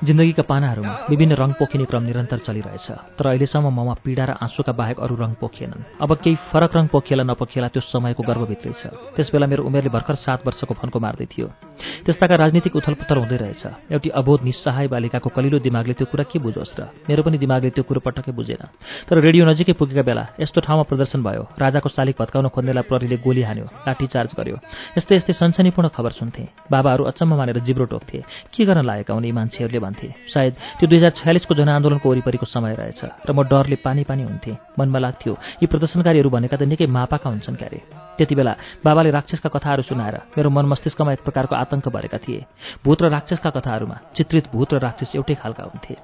Speaker 2: जिन्दगीका पानाहरूमा विभिन्न रङ पोखिने क्रम निरन्तर चलिरहेछ। तर अहिलेसम्म ममा पीडा र आँसुका बाहेक अरू रङ पोखिएनन्। अब केही फरक रङ पोखिएला नपोखिएला त्यो समयको गर्भभित्रै छ। त्यसबेला मेरो उमेरले भर्खर सात वर्षको फन्को मार्दै थियो। त्यस्ताका राजनीतिक उथलपुथल हुँदै रहेछ। एउटी अबोध निस्सहाय बालिकाको कलिलो दिमागले त्यो कुरा के बुझोस् र? मेरो पनि दिमागले त्यो कुरो पटक्कै बुझेन। तर रेडियो नजिकै पुगेका बेला यस्तो ठाउँमा प्रदर्शन भयो। राजाको शालिक भत्काउन खोज्नेलाई प्रहरीले गोली हान्यो लाठी चार्ज गर्यो। यस्तै यस्तै सनसनीपूर्ण खबर सुन्थे। बाबाहरू अचम्म मानेर जिब्रो टोक्थे। के गर्न लागेका उनी मान्छेहरूले भन्थे सायद त्यो दुई हजार छयालिसको जनआन्दोलनको वरिपरिको समय रहेछ र म डरले पानी पानी हुन्थेँ। मनमा लाग्थ्यो यी प्रदर्शनकारीहरू भनेका त निकै मापाका हुन्छन् क्यारे। त्यति बेला बाबाले राक्षसका कथाहरू सुनाएर मेरो मन मस्तिष्कमा एक प्रकारको आतंक भरेका थिए। भूत र राक्षसका कथाहरूमा चित्रित भूत र राक्षस एउटै खालका हुन्थे।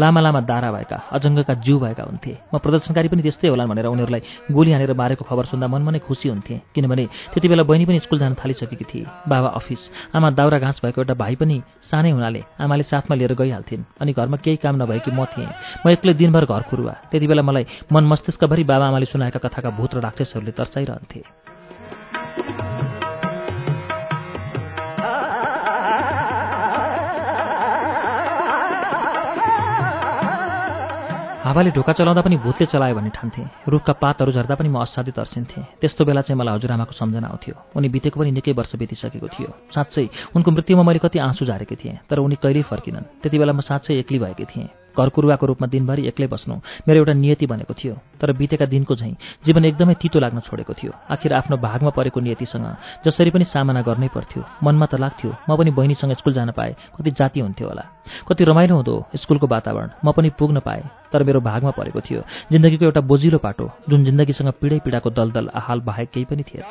Speaker 2: लामा लामा दारा भएका अजङ्गका जिउ भएका हुन्थे। म प्रदर्शनकारी पनि त्यस्तै होलान् भनेर उनीहरूलाई गोली हानेर मारेको खबर सुन्दा मनमा नै खुसी हुन्थे किनभने त्यति बेला बहिनी पनि स्कुल जान थालिसकेकी थिए। बाबा अफिस आमा दाउरा घाँस भएको एउटा भाइ पनि सानै हुनाले आमाले साथमा लिएर गइहाल्थिन्। अनि घरमा केही काम नभएकी म थिएँ। म एक्लै दिनभर घर खुरुवा। त्यति बेला मलाई मन मस्तिष्कभरि बाबा आमाले सुनाएका कथाका भूत र राक्षसहरूले तर्साइरहन्थे। हावाले ढोका चलाउँदा पनि भूतले चलायो भन्ने ठान्थे। रुखका पातहरू झर्दा पनि म असाध्यै तर्सिन्थेँ। त्यस्तो बेला चाहिँ मलाई हजुरआमाको सम्झना आउँथ्यो। उनी बितेको पनि निकै वर्ष बितिसकेको थियो। साँच्चै उनको मृत्युमा मैले कति आँसु झारेकी थिएँ तर उनी कहिल्यै फर्किनन्। त्यति बेला म साँच्चै एक्लै भएकी थिएँ। घरकुरुवाको रूपमा दिनभरि एक्लै बस्नु मेरो एउटा नियति बनेको थियो तर बितेका दिनको झैँ जीवन एकदमै तितो लाग्न छोडेको थियो। आखिर आफ्नो भागमा परेको नियतिसँग जसरी पनि सामना गर्नै पर्थ्यो मनमा त लाग्थ्यो म पनि बहिनीसँग स्कुल जान पाएँ कति जाति हुन्थ्यो होला। कति रमाइलो हुँदो स्कुलको वातावरण म पनि पुग्न पाएँ तर मेरो भागमा परेको थियो। जिन्दगीको एउटा बोजिलो पाटो जुन जिन्दगीसँग पीडै पीडाको दलदल आहाल बाहेक केही पनि थिएन।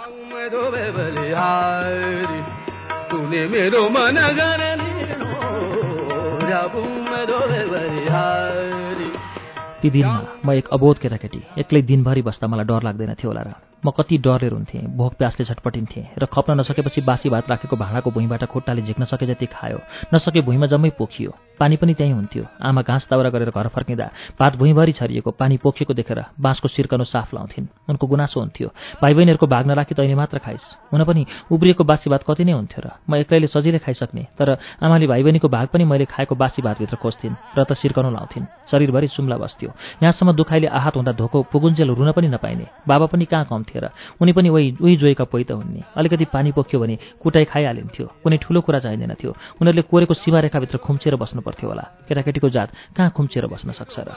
Speaker 2: ती दिनमा म एक अबोध केटाकेटी एक्लै दिनभरि बस्दा मलाई डर लाग्दैन थियो होला र। म कति डरले हुन्थेँ भोक प्यासले झटपटिन्थेँ र खप्न नसकेपछि बासी भात राखेको भाँडाको भुइँबाट खुट्टाले झिक्न सके जति खायो। नसके भुइँमा जम्मै पोखियो। पानी पनि त्यहीँ हुन्थ्यो। आमा घाँस दाउरा गरेर घर फर्किँदा भात भुइँभरि छरिएको पानी पोखेको देखेर बाँसको सिर्कनो साफ लाउँथिन्। उनको गुनासो हुन्थ्यो। भाइ बहिनीहरूको भाग नराखी तैँले मात्र खाइस्। हुन पनि उब्रिएको बासी भात कति नै हुन्थ्यो र म एक्लैले सजिलै खाइसक्ने तर आमाले भाइ बहिनीको भाग पनि मैले खाएको बासी भातभित्र खोज्थिन् र त सिर्कनो लाउँथिन्। शरीरभरि सुम्ला बस्थ्यो। यहाँसम्म दुखाइले आहत हुँदा धोको पुगुन्जेल रुन पनि नपाइने। बाबा पनि कहाँ कम थिए र उनी पनि उही उही जोइका पोइ त हुन्ने अलिकति पानी पोख्यो भने कुटाइ खाइहालिन्थ्यो। कुनै ठुलो कुरा चाहिँदैन थियो उनीहरूले कोरेको सीमारेखाभित्र खुम्चेर बस्नु पर्थ्यो होला। केटाकेटीको जात कहाँ खुम्चेर बस्न सक्छ र?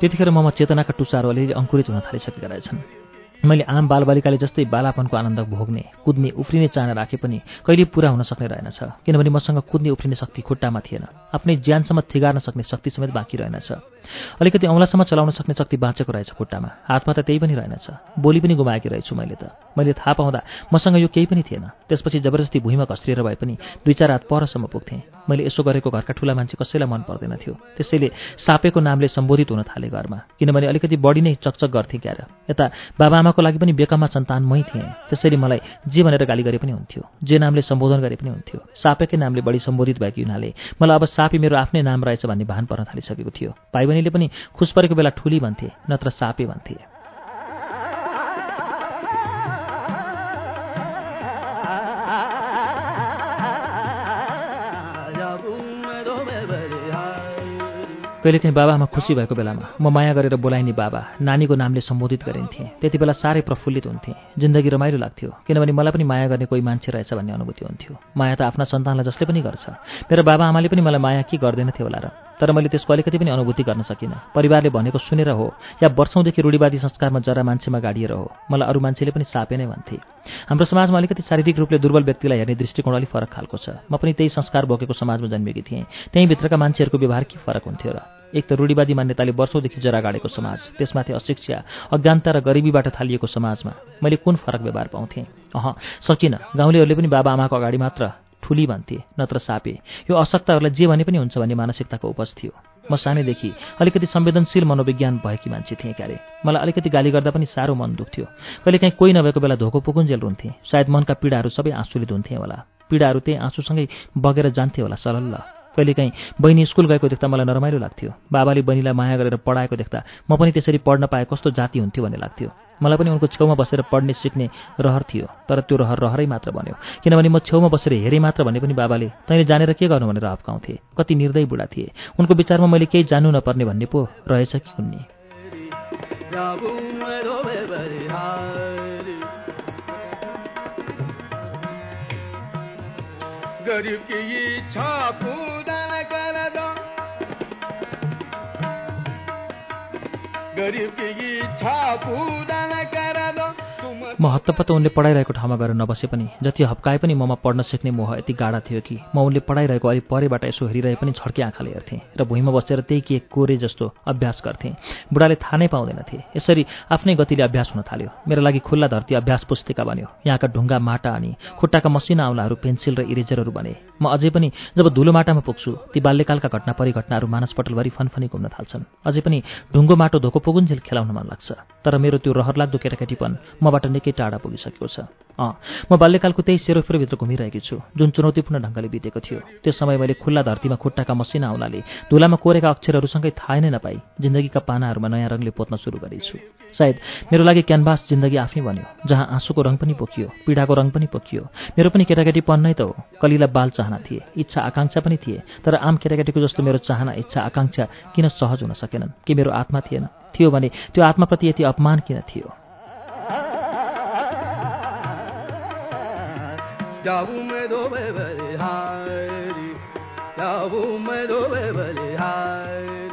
Speaker 2: त्यतिखेर ममा चेतनाका टुचारो अलिअलि अङ्कुरित हुन थालिसकेका रहेछन्। मैले आम बालबालिकाले जस्तै बालापनको आनन्द भोग्ने कुद्ने उफ्रिने चाहना राखे पनि कहिले पुरा हुन सक्ने रहेनछ किनभने मसँग कुद्ने उफ्रिने शक्ति खुट्टामा थिएन। आफ्नै ज्यानसम्म थिगार्न सक्ने शक्ति समेत बाँकी रहेनछ। अलिकति औँलासम्म चलाउन सक्ने शक्ति बाँचेको रहेछ खुट्टामा। हातमा त त्यही पनि रहेनछ। बोली पनि गुमाएकी रहेछु मैले त। मैले थाहा पाउँदा मसँग यो केही पनि थिएन। त्यसपछि जबरजस्ती भुइँमा घस्रिएर भए पनि दुई चार हात परसम्म पुग्थेँ। मैले यसो गरेको घरका ठुला मान्छे कसैलाई मन पर्दैन थियो। त्यसैले सापेको नामले सम्बोधित हुन थाले घरमा। किनभने अलिकति बढी नै चकचक गर्थेँ क्यार। यता बाबाआमाको लागि पनि बेकममा सन्तान मै थिएँ। त्यसैले मलाई जे भनेर गाली गरे पनि हुन्थ्यो। जे नामले सम्बोधन गरे पनि हुन्थ्यो। सापेकै नामले बढी सम्बोधित भएको हुनाले मलाई अब सापी मेरो आफ्नै नाम रहेछ भन्ने भान पर्न थालिसकेको थियो। भाइ बहिनीले पनि खुस परेको बेला ठुली भन्थे नत्र सापे भन्थे। कहिलेकाहीँ बाबामा खुसी भएको बेलामा म माया गरेर बोलाइने बाबा नानीको नामले सम्बोधित गरिन्थेँ। त्यति बेला साह्रै प्रफुल्लित हुन्थेँ जिन्दगी रमाइलो लाग्थ्यो किनभने मलाई पनि माया गर्ने कोही मान्छे रहेछ भन्ने अनुभूति हुन्थ्यो। माया त आफ्ना सन्तानलाई जसले पनि गर्छ। मेरो बाबा आमाले पनि मलाई माया के गर्दैनथ्यो होला र। तर मैले त्यसको अलिकति पनि अनुभूति गर्न सकिनँ। परिवारले भनेको सुनेर हो या वर्षौँदेखि रूढिवादी संस्कारमा जरा मान्छेमा गाडिएर हो। मलाई अरू मान्छेले पनि सापे नै भन्थे। हाम्रो समाजमा अलिकति शारीरिक रूपले दुर्बल व्यक्तिलाई हेर्ने दृष्टिकोण अलिक फरक खालको छ। म पनि त्यही संस्कार बोकेको समाजमा जन्मेकी थिएँ। त्यहीँभित्रका मान्छेहरूको व्यवहार के फरक हुन्थ्यो र? एक त रूढिवादी मान्यताले वर्षौँदेखि जरा गाडेको समाज त्यसमाथि अशिक्षा अज्ञानता र गरिबीबाट थालिएको समाजमा। मैले कुन फरक व्यवहार पाउँथेँ? अह सकिनँ। गाउँलेहरूले पनि बाबा आमाको अगाडि मात्र ठुली भन्थे नत्र सापे। यो अशक्तहरूलाई जे भने पनि हुन्छ भन्ने मानसिकताको उपज थियो। म सानैदेखि अलिकति संवेदनशील मनोविज्ञान भएकी मान्छे थिएँ क्यारे। मलाई अलिकति गाली गर्दा पनि साह्रो मन दुख्थ्यो। कहिलेकाहीँ कोही नभएको बेला धोको पुकुन्जेल रुन्थेँ। सायद मनका पीडाहरू सबै आँसुले धुन्थेँ होला। पीडाहरू त्यही आँसुसँगै बगेर जान्थे होला सरल्ल कहिलेकाहीँ बहिनी स्कुल गएको देख्दा मलाई नरमाइलो लाग्थ्यो। बाबाले बहिनीलाई माया गरेर पढाएको देख्दा म पनि त्यसरी पढ्न पाए कस्तो जाति हुन्थ्यो भन्ने लाग्थ्यो। मलाई पनि उनको छेउमा बसेर पढ्ने सिक्ने रहर थियो तर त्यो रहर रहरै मात्र बन्यो। किनभने म छेउमा बसेर हेरेँ मात्र भने पनि बाबाले तैँले जानेर के गर्नु भनेर अप्काउँथे कति निर्दय बुढा थिए। उनको विचारमा मैले केही जान्नु नपर्ने भन्ने पो रहेछ कि कुन्ने? म हत्तपत्त उनले पढाइरहेको ठाउँमा गएर नबसे पनि। जति हप्काए पनि ममा पढ्न सिक्ने मोह यति गाढा थियो कि म उनले पढाइरहेको अलि परेबाट यसो हेरिरहे पनि छड्के आँखाले हेर्थेँ र भुइँमा बसेर त्यही के कोरे जस्तो अभ्यास गर्थेँ। बुढाले थाहा नै पाउँदैनथे। यसरी आफ्नै गतिले अभ्यास हुन थाल्यो। मेरो लागि खुल्ला धरती अभ्यास पुस्तिका बन्यो। यहाँका ढुङ्गा माटा अनि खुट्टाका मसिना औँलाहरू पेन्सिल र इरेजरहरू बने। म अझै पनि जब धुलो माटामा पुग्छु ती बाल्यकालका घटना परिघटनाहरू मानसपटलभरि फनफनी घुम्न थाल्छन्। अझै पनि ढुङ्गो माटो धोको पुगुन्जेल खेलाउन मन लाग्छ। तर मेरो त्यो रहरलाग्दो केटाकेटीपन मबाट निकै टाढा पुगिसकेको छ। अँ म बाल्यकालको त्यही सेरोफेरोभित्र घुमिरहेकी छु जुन चुनौतीपूर्ण ढङ्गले बितेको थियो। त्यस समय मैले खुल्ला धरतीमा खुट्टाका मसिना औलाले धुलामा कोरेका अक्षरहरूसँगै थाहै नै नपाई जिन्दगीका पानाहरूमा नयाँ रङले पोत्न सुरु गरेछु। सायद मेरो लागि क्यानभास जिन्दगी आफै बन्यो जहाँ आँसुको रङ पनि पोखियो पीडाको रङ पनि पोखियो। मेरो पनि केटाकेटीपन नै त हो कलिला बाल चाहना थिए इच्छा आकाङ्क्षा पनि थिए तर आम केटाकेटीको जस्तो मेरो चाहना इच्छा आकाङ्क्षा किन सहज हुन सकेनन् कि मेरो आत्मा थिएन? थियो भने त्यो आत्माप्रति यति अपमान किन थियो?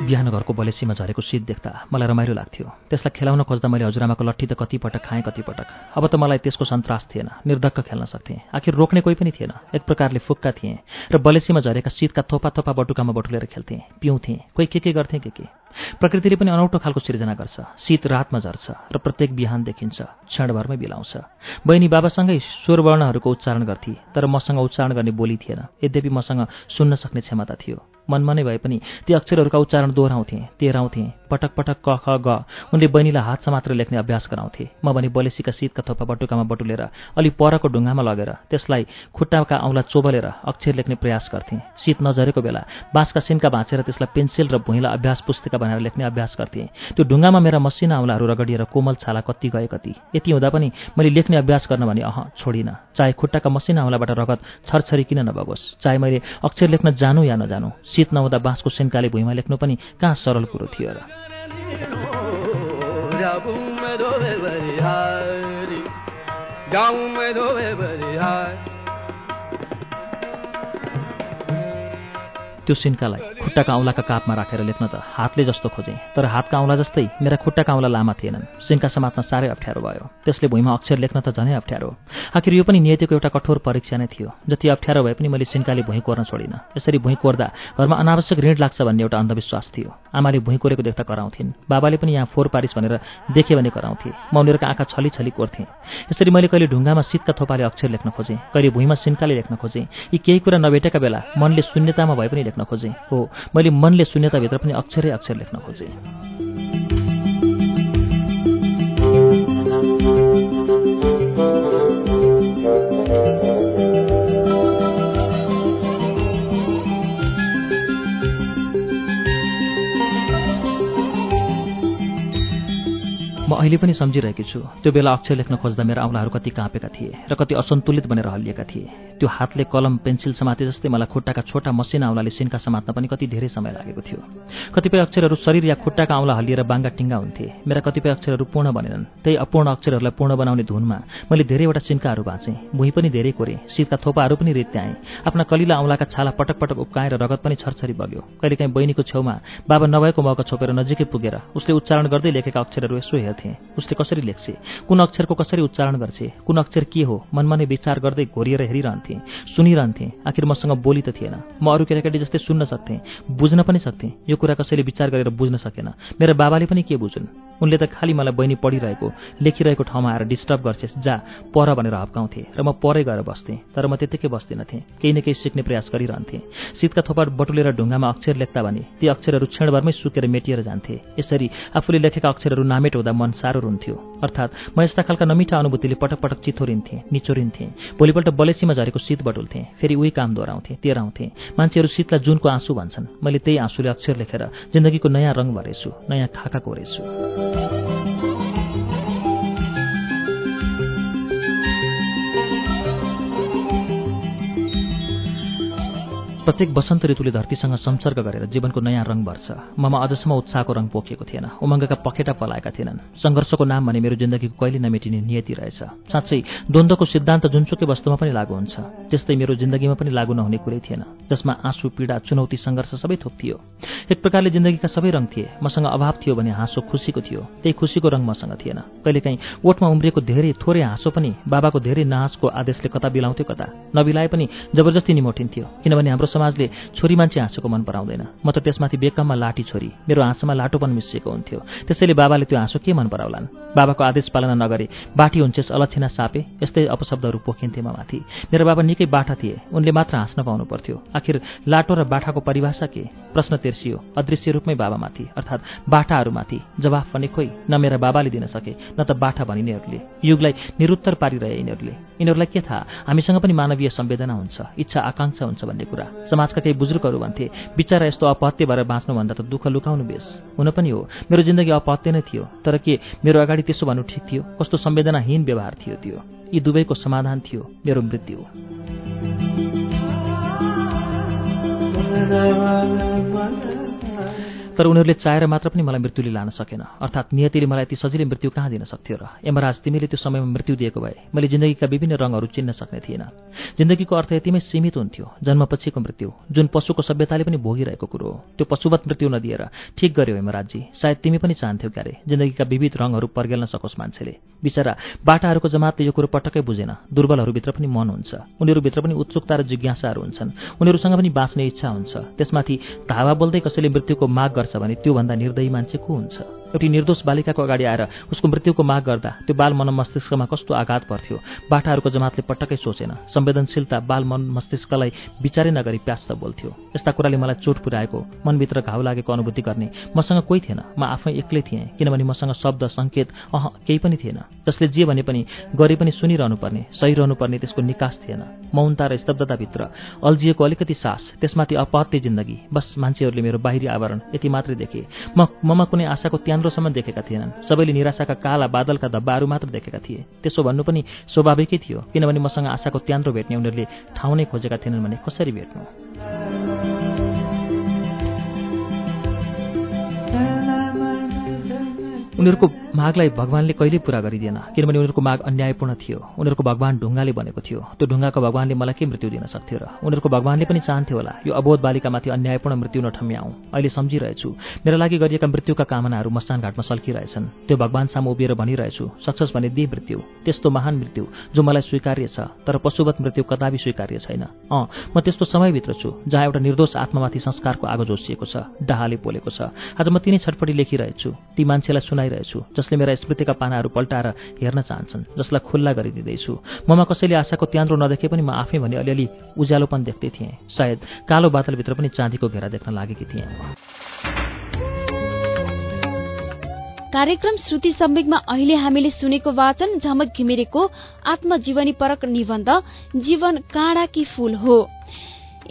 Speaker 2: बिहान घरको बलेसीमा झरेको शीत देख्दा मलाई रमाइलो लाग्थ्यो। त्यसलाई खेलाउन खोज्दा मैले हजुरआमाको लट्ठी त कतिपटक खाएँ कतिपटक। अब त मलाई त्यसको सन्तास थिएन निर्धक्क खेल्न सक्थेँ। आखिर रोक्ने कोही पनि थिएन। एक प्रकारले फुक्का थिएँ। र बलेसीमा झरेका शीतका थोपा थोपा बटुकामा बटुलेर खेल्थेँ। पिउँथेँ। कोही के के गर्थेँ के के? प्रकृतिले पनि अनौठो खालको सिर्जना गर्छ। शीत रातमा झर्छ र प्रत्येक बिहान देखिन्छ। क्षणभरमै बिलाउँछ। बहिनी बाबासँगै स्वरवर्णहरूको उच्चारण गर्थे तर मसँग उच्चारण गर्ने बोली थिएन। यद्यपि मसँग सुन्न सक्ने क्षमता थियो। मनमनै भए पनि ती अक्षरहरूका उच्चारण दोहोऱ्याउँथे तेह्राउँथे पटक पटक क ख ग। उनले बहिनीलाई हातमा मात्र लेख्ने अभ्यास गराउँथे। म भने बलेसीका शीतका थोपा बटुकामा बटुलेर अलि परको ढुङ्गामा लगेर त्यसलाई खुट्टाका औँला चोबलेर अक्षर लेख्ने प्रयास गर्थेँ। शीत नझरेको बेला बाँसका सिन्का भाँचेर त्यसलाई पेन्सिल र भुइँलाई अभ्यास पुस्तिका बनाएर लेख्ने अभ्यास गर्थेँ। त्यो ढुङ्गामा मेरा मसिना औँलाहरू रगडिएर कोमल छाला कति गए कति। यति हुँदा पनि मैले लेख्ने अभ्यास गर्न भने अह छोडिनँ। चाहे खुट्टाका मसिना औँलाबाट रगत छरछरी किन नबगोस् चाहे मैले अक्षर लेख्न जानु या नजानु। शीत नहुँदा बाँसको सिन्काले भुइँमा लेख्नु पनि कहाँ सरल कुरो थियो र। त्यो सिन्कालाई खुट्टाका औँलाका कापमा राखेर लेख्न त हातले जस्तो खोजेँ तर हातका औँला जस्तै मेरा खुट्टाका औँला लामा थिएनन्। सिन्का समात्न साह्रै अप्ठ्यारो भयो। त्यसले भुइँमा अक्षर लेख्न त झनै अप्ठ्यारो। आखिर यो पनि नियतिको एउटा कठोर परीक्षा नै थियो। जति अप्ठ्यारो भए पनि मैले सिन्काले भुइँ कोर्न छोडिनँ। यसरी भुइँ कोर्दा घरमा अनावश्यक ऋण लाग्छ भन्ने एउटा अन्धविश्वास थियो। आमाले भुइँ कोरेको देख्दा कराउँथिन्। बाबाले पनि यहाँ फोहोर पारिस भनेर देखे भने कराउँथे। म उनीहरूका आँखा छली छली कोर्थेँ। यसरी मैले कहिले ढुङ्गामा शीतका थोपाले अक्षर लेख्न खोजेँ कहिले भुइँमा सिन्काले लेख्न खोजेँ। यी केही कुरा नभेटेका बेला मनले शून्यतामा भए पनि लेख्न खोजेँ। हो मैले मनले शून्यताभित्र पनि अक्षरै अक्षर लेख्न खोजेँ। अहिले पनि सम्झिरहेकी छु। त्यो बेला अक्षर लेख्न खोज्दा मेरा औँलाहरू कति काँपेका थिए र कति असन्तुलित बनेर हल्लिएका थिए। त्यो हातले कलम पेन्सिल समाते जस्तै मलाई खुट्टाका छोटा मसिना औँलाले सिन्का समात्न पनि कति धेरै समय लागेको थियो। कतिपय अक्षरहरू शरीर या खुट्टाका औँला हल्लिएर बाङ्गा टिङ्गा हुन्थे। मेरा कतिपय अक्षरहरू पूर्ण बनेनन्। त्यही अपूर्ण अक्षरहरूलाई पूर्ण बनाउने धुनमा मैले धेरैवटा सिन्काहरू बाँचेँ। भुइँ पनि धेरै कोरेँ शीतका थोपाहरू पनि रित्याएँ। आफ्ना कलिला औँलाका छाला पटक पटक उक्काएर रगत पनि छरछरी बग्यो। कहिलेकाहीँ बहिनीको छेउमा बाबा नभएको मौका छोपेर नजिकै पुगेर उसले उच्चारण गर्दै लेखेका अक्षरहरू यसो हेर्थेँ। उसले कसरी लेख्छे? कुन अक्षरको कसरी उच्चारण गर्छे? कुन अक्षर के हो? मनमा नै विचार गर्दै घोरिएर हेरिरहन्थेँ। सुनिरहन्थेँ। आखिर मसँग बोली त थिएन। म अरू केटाकेटी जस्तै सुन्न सक्थेँ। बुझ्न पनि सक्थेँ। यो कुरा कसैले विचार गरेर बुझ्न सकेन। मेरो बाबाले पनि के बुझुन्? उनले त खालि मलाई बहिनी पढिरहेको लेखिरहेको ठाउँमा आएर डिस्टर्ब गर्छेस्। जा पर भनेर हप्काउँथे र म परै गएर बस्थेँ। तर म त्यत्तिकै बस्दिनथेँ। केही न केही सिक्ने प्रयास गरिरहन्थेँ। शीतका थोपा बटुलेर ढुङ्गामा अक्षर लेख्दा भने ती अक्षरहरू क्षणभरमै सुकेर मेटिएर जान्थे। यसरी आफूले लेखेका अक्षरहरू नामेट हुँदा मन साह्रो रुन्थ्यो। अर्थात् म यस्ता खालका नमिठा अनुभूतिले पटक पटक चिथोरिन्थेँ निचोरिन्थेँ। भोलिपल्ट बलेसीमा झरेको शीत बटुल्थेँ फेरि उही काम दोहोऱ्याउँथेँ तेह्राउँथेँ। मान्छेहरू शीतलाई जुनको आँसु भन्छन्। मैले त्यही आँसुले अक्षर लेखेर जिन्दगीको नयाँ रङ भरेछु नयाँ खाका कोरेछु। प्रत्येक वसन्त ऋतुले धरतीसँग संसर्ग गरेर जीवनको नयाँ रङ भर्छ। ममा अझसम्म उत्साहको रङ पोखिएको थिएन। उमङ्गका पखेटा पलाएका थिएनन्। सङ्घर्षको नाम भने मेरो जिन्दगीको कहिले नमेटिने नियति रहेछ। साँच्चै द्वन्द्वको सिद्धान्त जुनसुकै वस्तुमा पनि लागू हुन्छ त्यस्तै मेरो जिन्दगीमा पनि लागू नहुने कुरै थिएन जसमा आँसु पीडा चुनौती सङ्घर्ष सबै थोक थियो। एक प्रकारले जिन्दगीका सबै रङ थिए। मसँग अभाव थियो भने हाँसो खुसीको थियो। त्यही खुसीको रङ मसँग थिएन। कहिलेकाहीँ ओठमा उम्रिएको धेरै थोरै हाँसो पनि बाबाको धेरै नाहाँसको आदेशले कता बिलाउँथ्यो कता नबिलाए पनि जबरजस्ती निमोठिन्थ्यो किनभने हाम्रो समाजले छोरी मान्छे हाँसोको मन पराउँदैन। म त त्यसमाथि बेकममा लाठी छोरी मेरो हाँसोमा लाटोपन मिसिएको हुन्थ्यो। त्यसैले बाबाले त्यो हाँसो के मन पराउलान्? बाबाको आदेश पालना नगरे बाटी हुन्छेस् अलक्षिना सापे यस्तै अपशब्दहरू पोखिन्थे म माथि मेरो बाबा निकै बाठा थिए उनले मात्र हाँस्न पाउनु पर्थ्यो। आखिर लाटो र बाठाको परिभाषा के? प्रश्न तेर्सियो अदृश्य रूपमै बाबामाथि अर्थात् बाठाहरूमाथि। जवाफ भने खोइ न मेरा बाबाले दिन सके न त बाठा भनिनेहरूले। युगलाई निरुत्तर पारिरहे यिनीहरूले। यिनीहरूलाई के थाहा? हामीसँग पनि मानवीय संवेदना हुन्छ इच्छा आकाङ्क्षा हुन्छ भन्ने कुरा। समाजका केही बुजुर्गहरू भन्थे बिचरा यस्तो अपहत्य भएर बाँच्नुभन्दा त दुःख लुकाउनु बेस। हुन पनि हो। मेरो जिन्दगी अपहत्य नै थियो। तर के मेरो अगाडि त्यसो भन्नु ठिक थियो? कस्तो संवेदनाहीन व्यवहार थियो त्यो। यी दुवैको समाधान थियो। मेरो मृत्यु तर उनीहरूले चाहेर मात्र पनि मलाई मृत्युले लान सकेन। अर्थात् नियतिले मलाई यति सजिलै मृत्यु कहाँ दिन सक्थ्यो र? यमराज तिमीले त्यो समयमा मृत्यु दिएको भए मैले जिन्दगीका विभिन्न रङहरू चिन्न सक्ने थिएन। जिन्दगीको अर्थ यतिमै सीमित हुन्थ्यो जन्मपछिको मृत्यु जुन पशुको सभ्यताले पनि भोगिरहेको कुरो हो। त्यो पशुवत मृत्यु नदिएर ठिक गर्यो हेमराजजी सायद तिमी पनि चाहन्थ्यौ क्यारे जिन्दगीका विविध रङहरू पर्गेल्न सकोस् मान्छेले। बिचरा बाटाहरूको जमातले यो कुरो पटक्कै बुझेन। दुर्बलहरूभित्र पनि मन हुन्छ। उनीहरूभित्र पनि उत्सुकता र जिज्ञासाहरू हुन्छन्। उनीहरूसँग पनि बाँच्ने इच्छा हुन्छ। त्यसमाथि धावा बोल्दै कसैले मृत्युको माग गर्छ भने त्योभन्दा निर्दयी मान्छे को हुन्छ? एउटी निर्दोष बालिकाको अगाडि आएर उसको मृत्युको माग गर्दा त्यो बाल मन मस्तिष्कमा कस्तो आघात पर्थ्यो? बाटाहरूको जमातले पटक्कै सोचेन। संवेदनशीलता बाल मन मस्तिष्कलाई विचारै नगरी प्यास बोल्थ्यो। यस्ता कुराले मलाई चोट पुर्याएको मनभित्र घाउ लागेको अनुभूति गर्ने मसँग कोही थिएन। म आफै एक्लै थिएँ किनभने मसँग शब्द सङ्केत अह केही पनि थिएन। जसले जे भने पनि गरे पनि सुनिरहनु पर्ने सही रहनुपर्ने त्यसको निकास थिएन। मौनता र स्तब्धताभित्र अल्झिएको अलिकति सास त्यसमाथि अपहत्य जिन्दगी। बस मान्छेहरूले मेरो बाहिरी आवरण यति मात्रै देखे। म ममा कुनै आशाको त्यान्द्रोसम्म देखेका थिएनन्। सबैले निराशाका काला बादलका धब्बाहरू मात्र देखेका थिए। त्यसो भन्नु पनि स्वाभाविकै थियो किनभने मसँग आशाको त्यान्द्रो भेट्ने उनीहरूले ठाउँ नै खोजेका थिएनन् भने कसरी भेट्नु? उनीहरूको मागलाई भगवान्ले कहिल्यै पूरा गरिदिएन किनभने उनीहरूको माग अन्यायपूर्ण थियो। उनीहरूको भगवान ढुङ्गाले बनेको थियो। त्यो ढुङ्गाको भगवान्ले मलाई के मृत्यु दिन सक्थ्यो र? उनीहरूको भगवान्ले पनि चाहन्थ्यो होला यो अबोध बालिकामाथि अन्यायपूर्ण मृत्यु नठम्याउँ। अहिले सम्झिरहेछु मेरो लागि गरिएका मृत्युका कामनाहरू मस्तान घाटमा सल्किरहेछन्। त्यो भगवान सामु उभिएर भनिरहेछु सक्सेस भने दिए मृत्यु त्यस्तो महान मृत्यु जो मलाई स्वीकार्य छ तर पशुवत मृत्यु कदापि स्वीकार्य छैन। अँ म त्यस्तो समयभित्र छु जहाँ एउटा निर्दोष आत्मामाथि संस्कारको आगो जोसिएको छ डाहाले बोलेको छ। आज म तिनै छटपटी लेखिरहेछु। ती मान्छेलाई सुनाइ पाइरहेछु जसले मेरा स्मृतिका पानाहरू पल्टाएर हेर्न चाहन्छन् जसलाई खुल्ला गरिदिँदैछु। ममा कसैले आशाको त्यान्द्रो नदेखे पनि म आफै भने अलिअलि उज्यालोपन देख्दै थिएँ। सायद कालो बादलभित्र पनि चाँदीको घेरा देख्न लागेकी थिएँ।
Speaker 1: कार्यक्रम श्रुति सम्वेकमा अहिले हामीले सुनेको वाचन झमक घिमिरेको आत्मजीवनी परक निबन्ध जीवन काँडा कि फूल हो।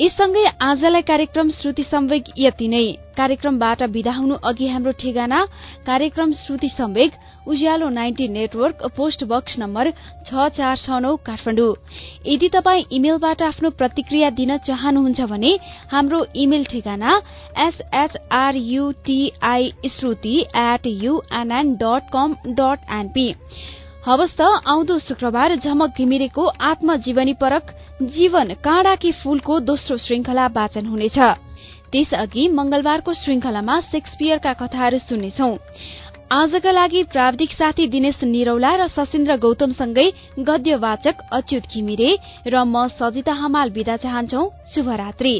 Speaker 1: यससँगै आजलाई कार्यक्रम श्रुति सम्वेक यति नै। कार्यक्रमबाट विदा हुनु अघि हाम्रो ठेगाना कार्यक्रम Shruti Sambeg Ujyaalo ninety network post box number छ चार छ नौ काठमाडौँ। यदि तपाईँ इमेलबाट आफ्नो प्रतिक्रिया दिन चाहनुहुन्छ भने हाम्रो इमेल ठेगाना S H R U T I Shruti at U N N dot com dot N P हवस् त आउँदो शुक्रबार झमक घिमिरेको आत्मजीवनी परक जीवन काँडा कि फूलको दोस्रो श्रृंखला वाचन हुनेछ। त्यसअघि मंगलबारको श्रृंखलामा शेक्सपियरका कथाहरू सुन्नेछौ। आजका लागि प्राविधिक साथी दिनेश निरौला र सशिन्द्र गौतमसँगै गद्यवाचक अच्युत घिमिरे र म सजिता हमाल विदा चाहन्छौ। शुभरात्री।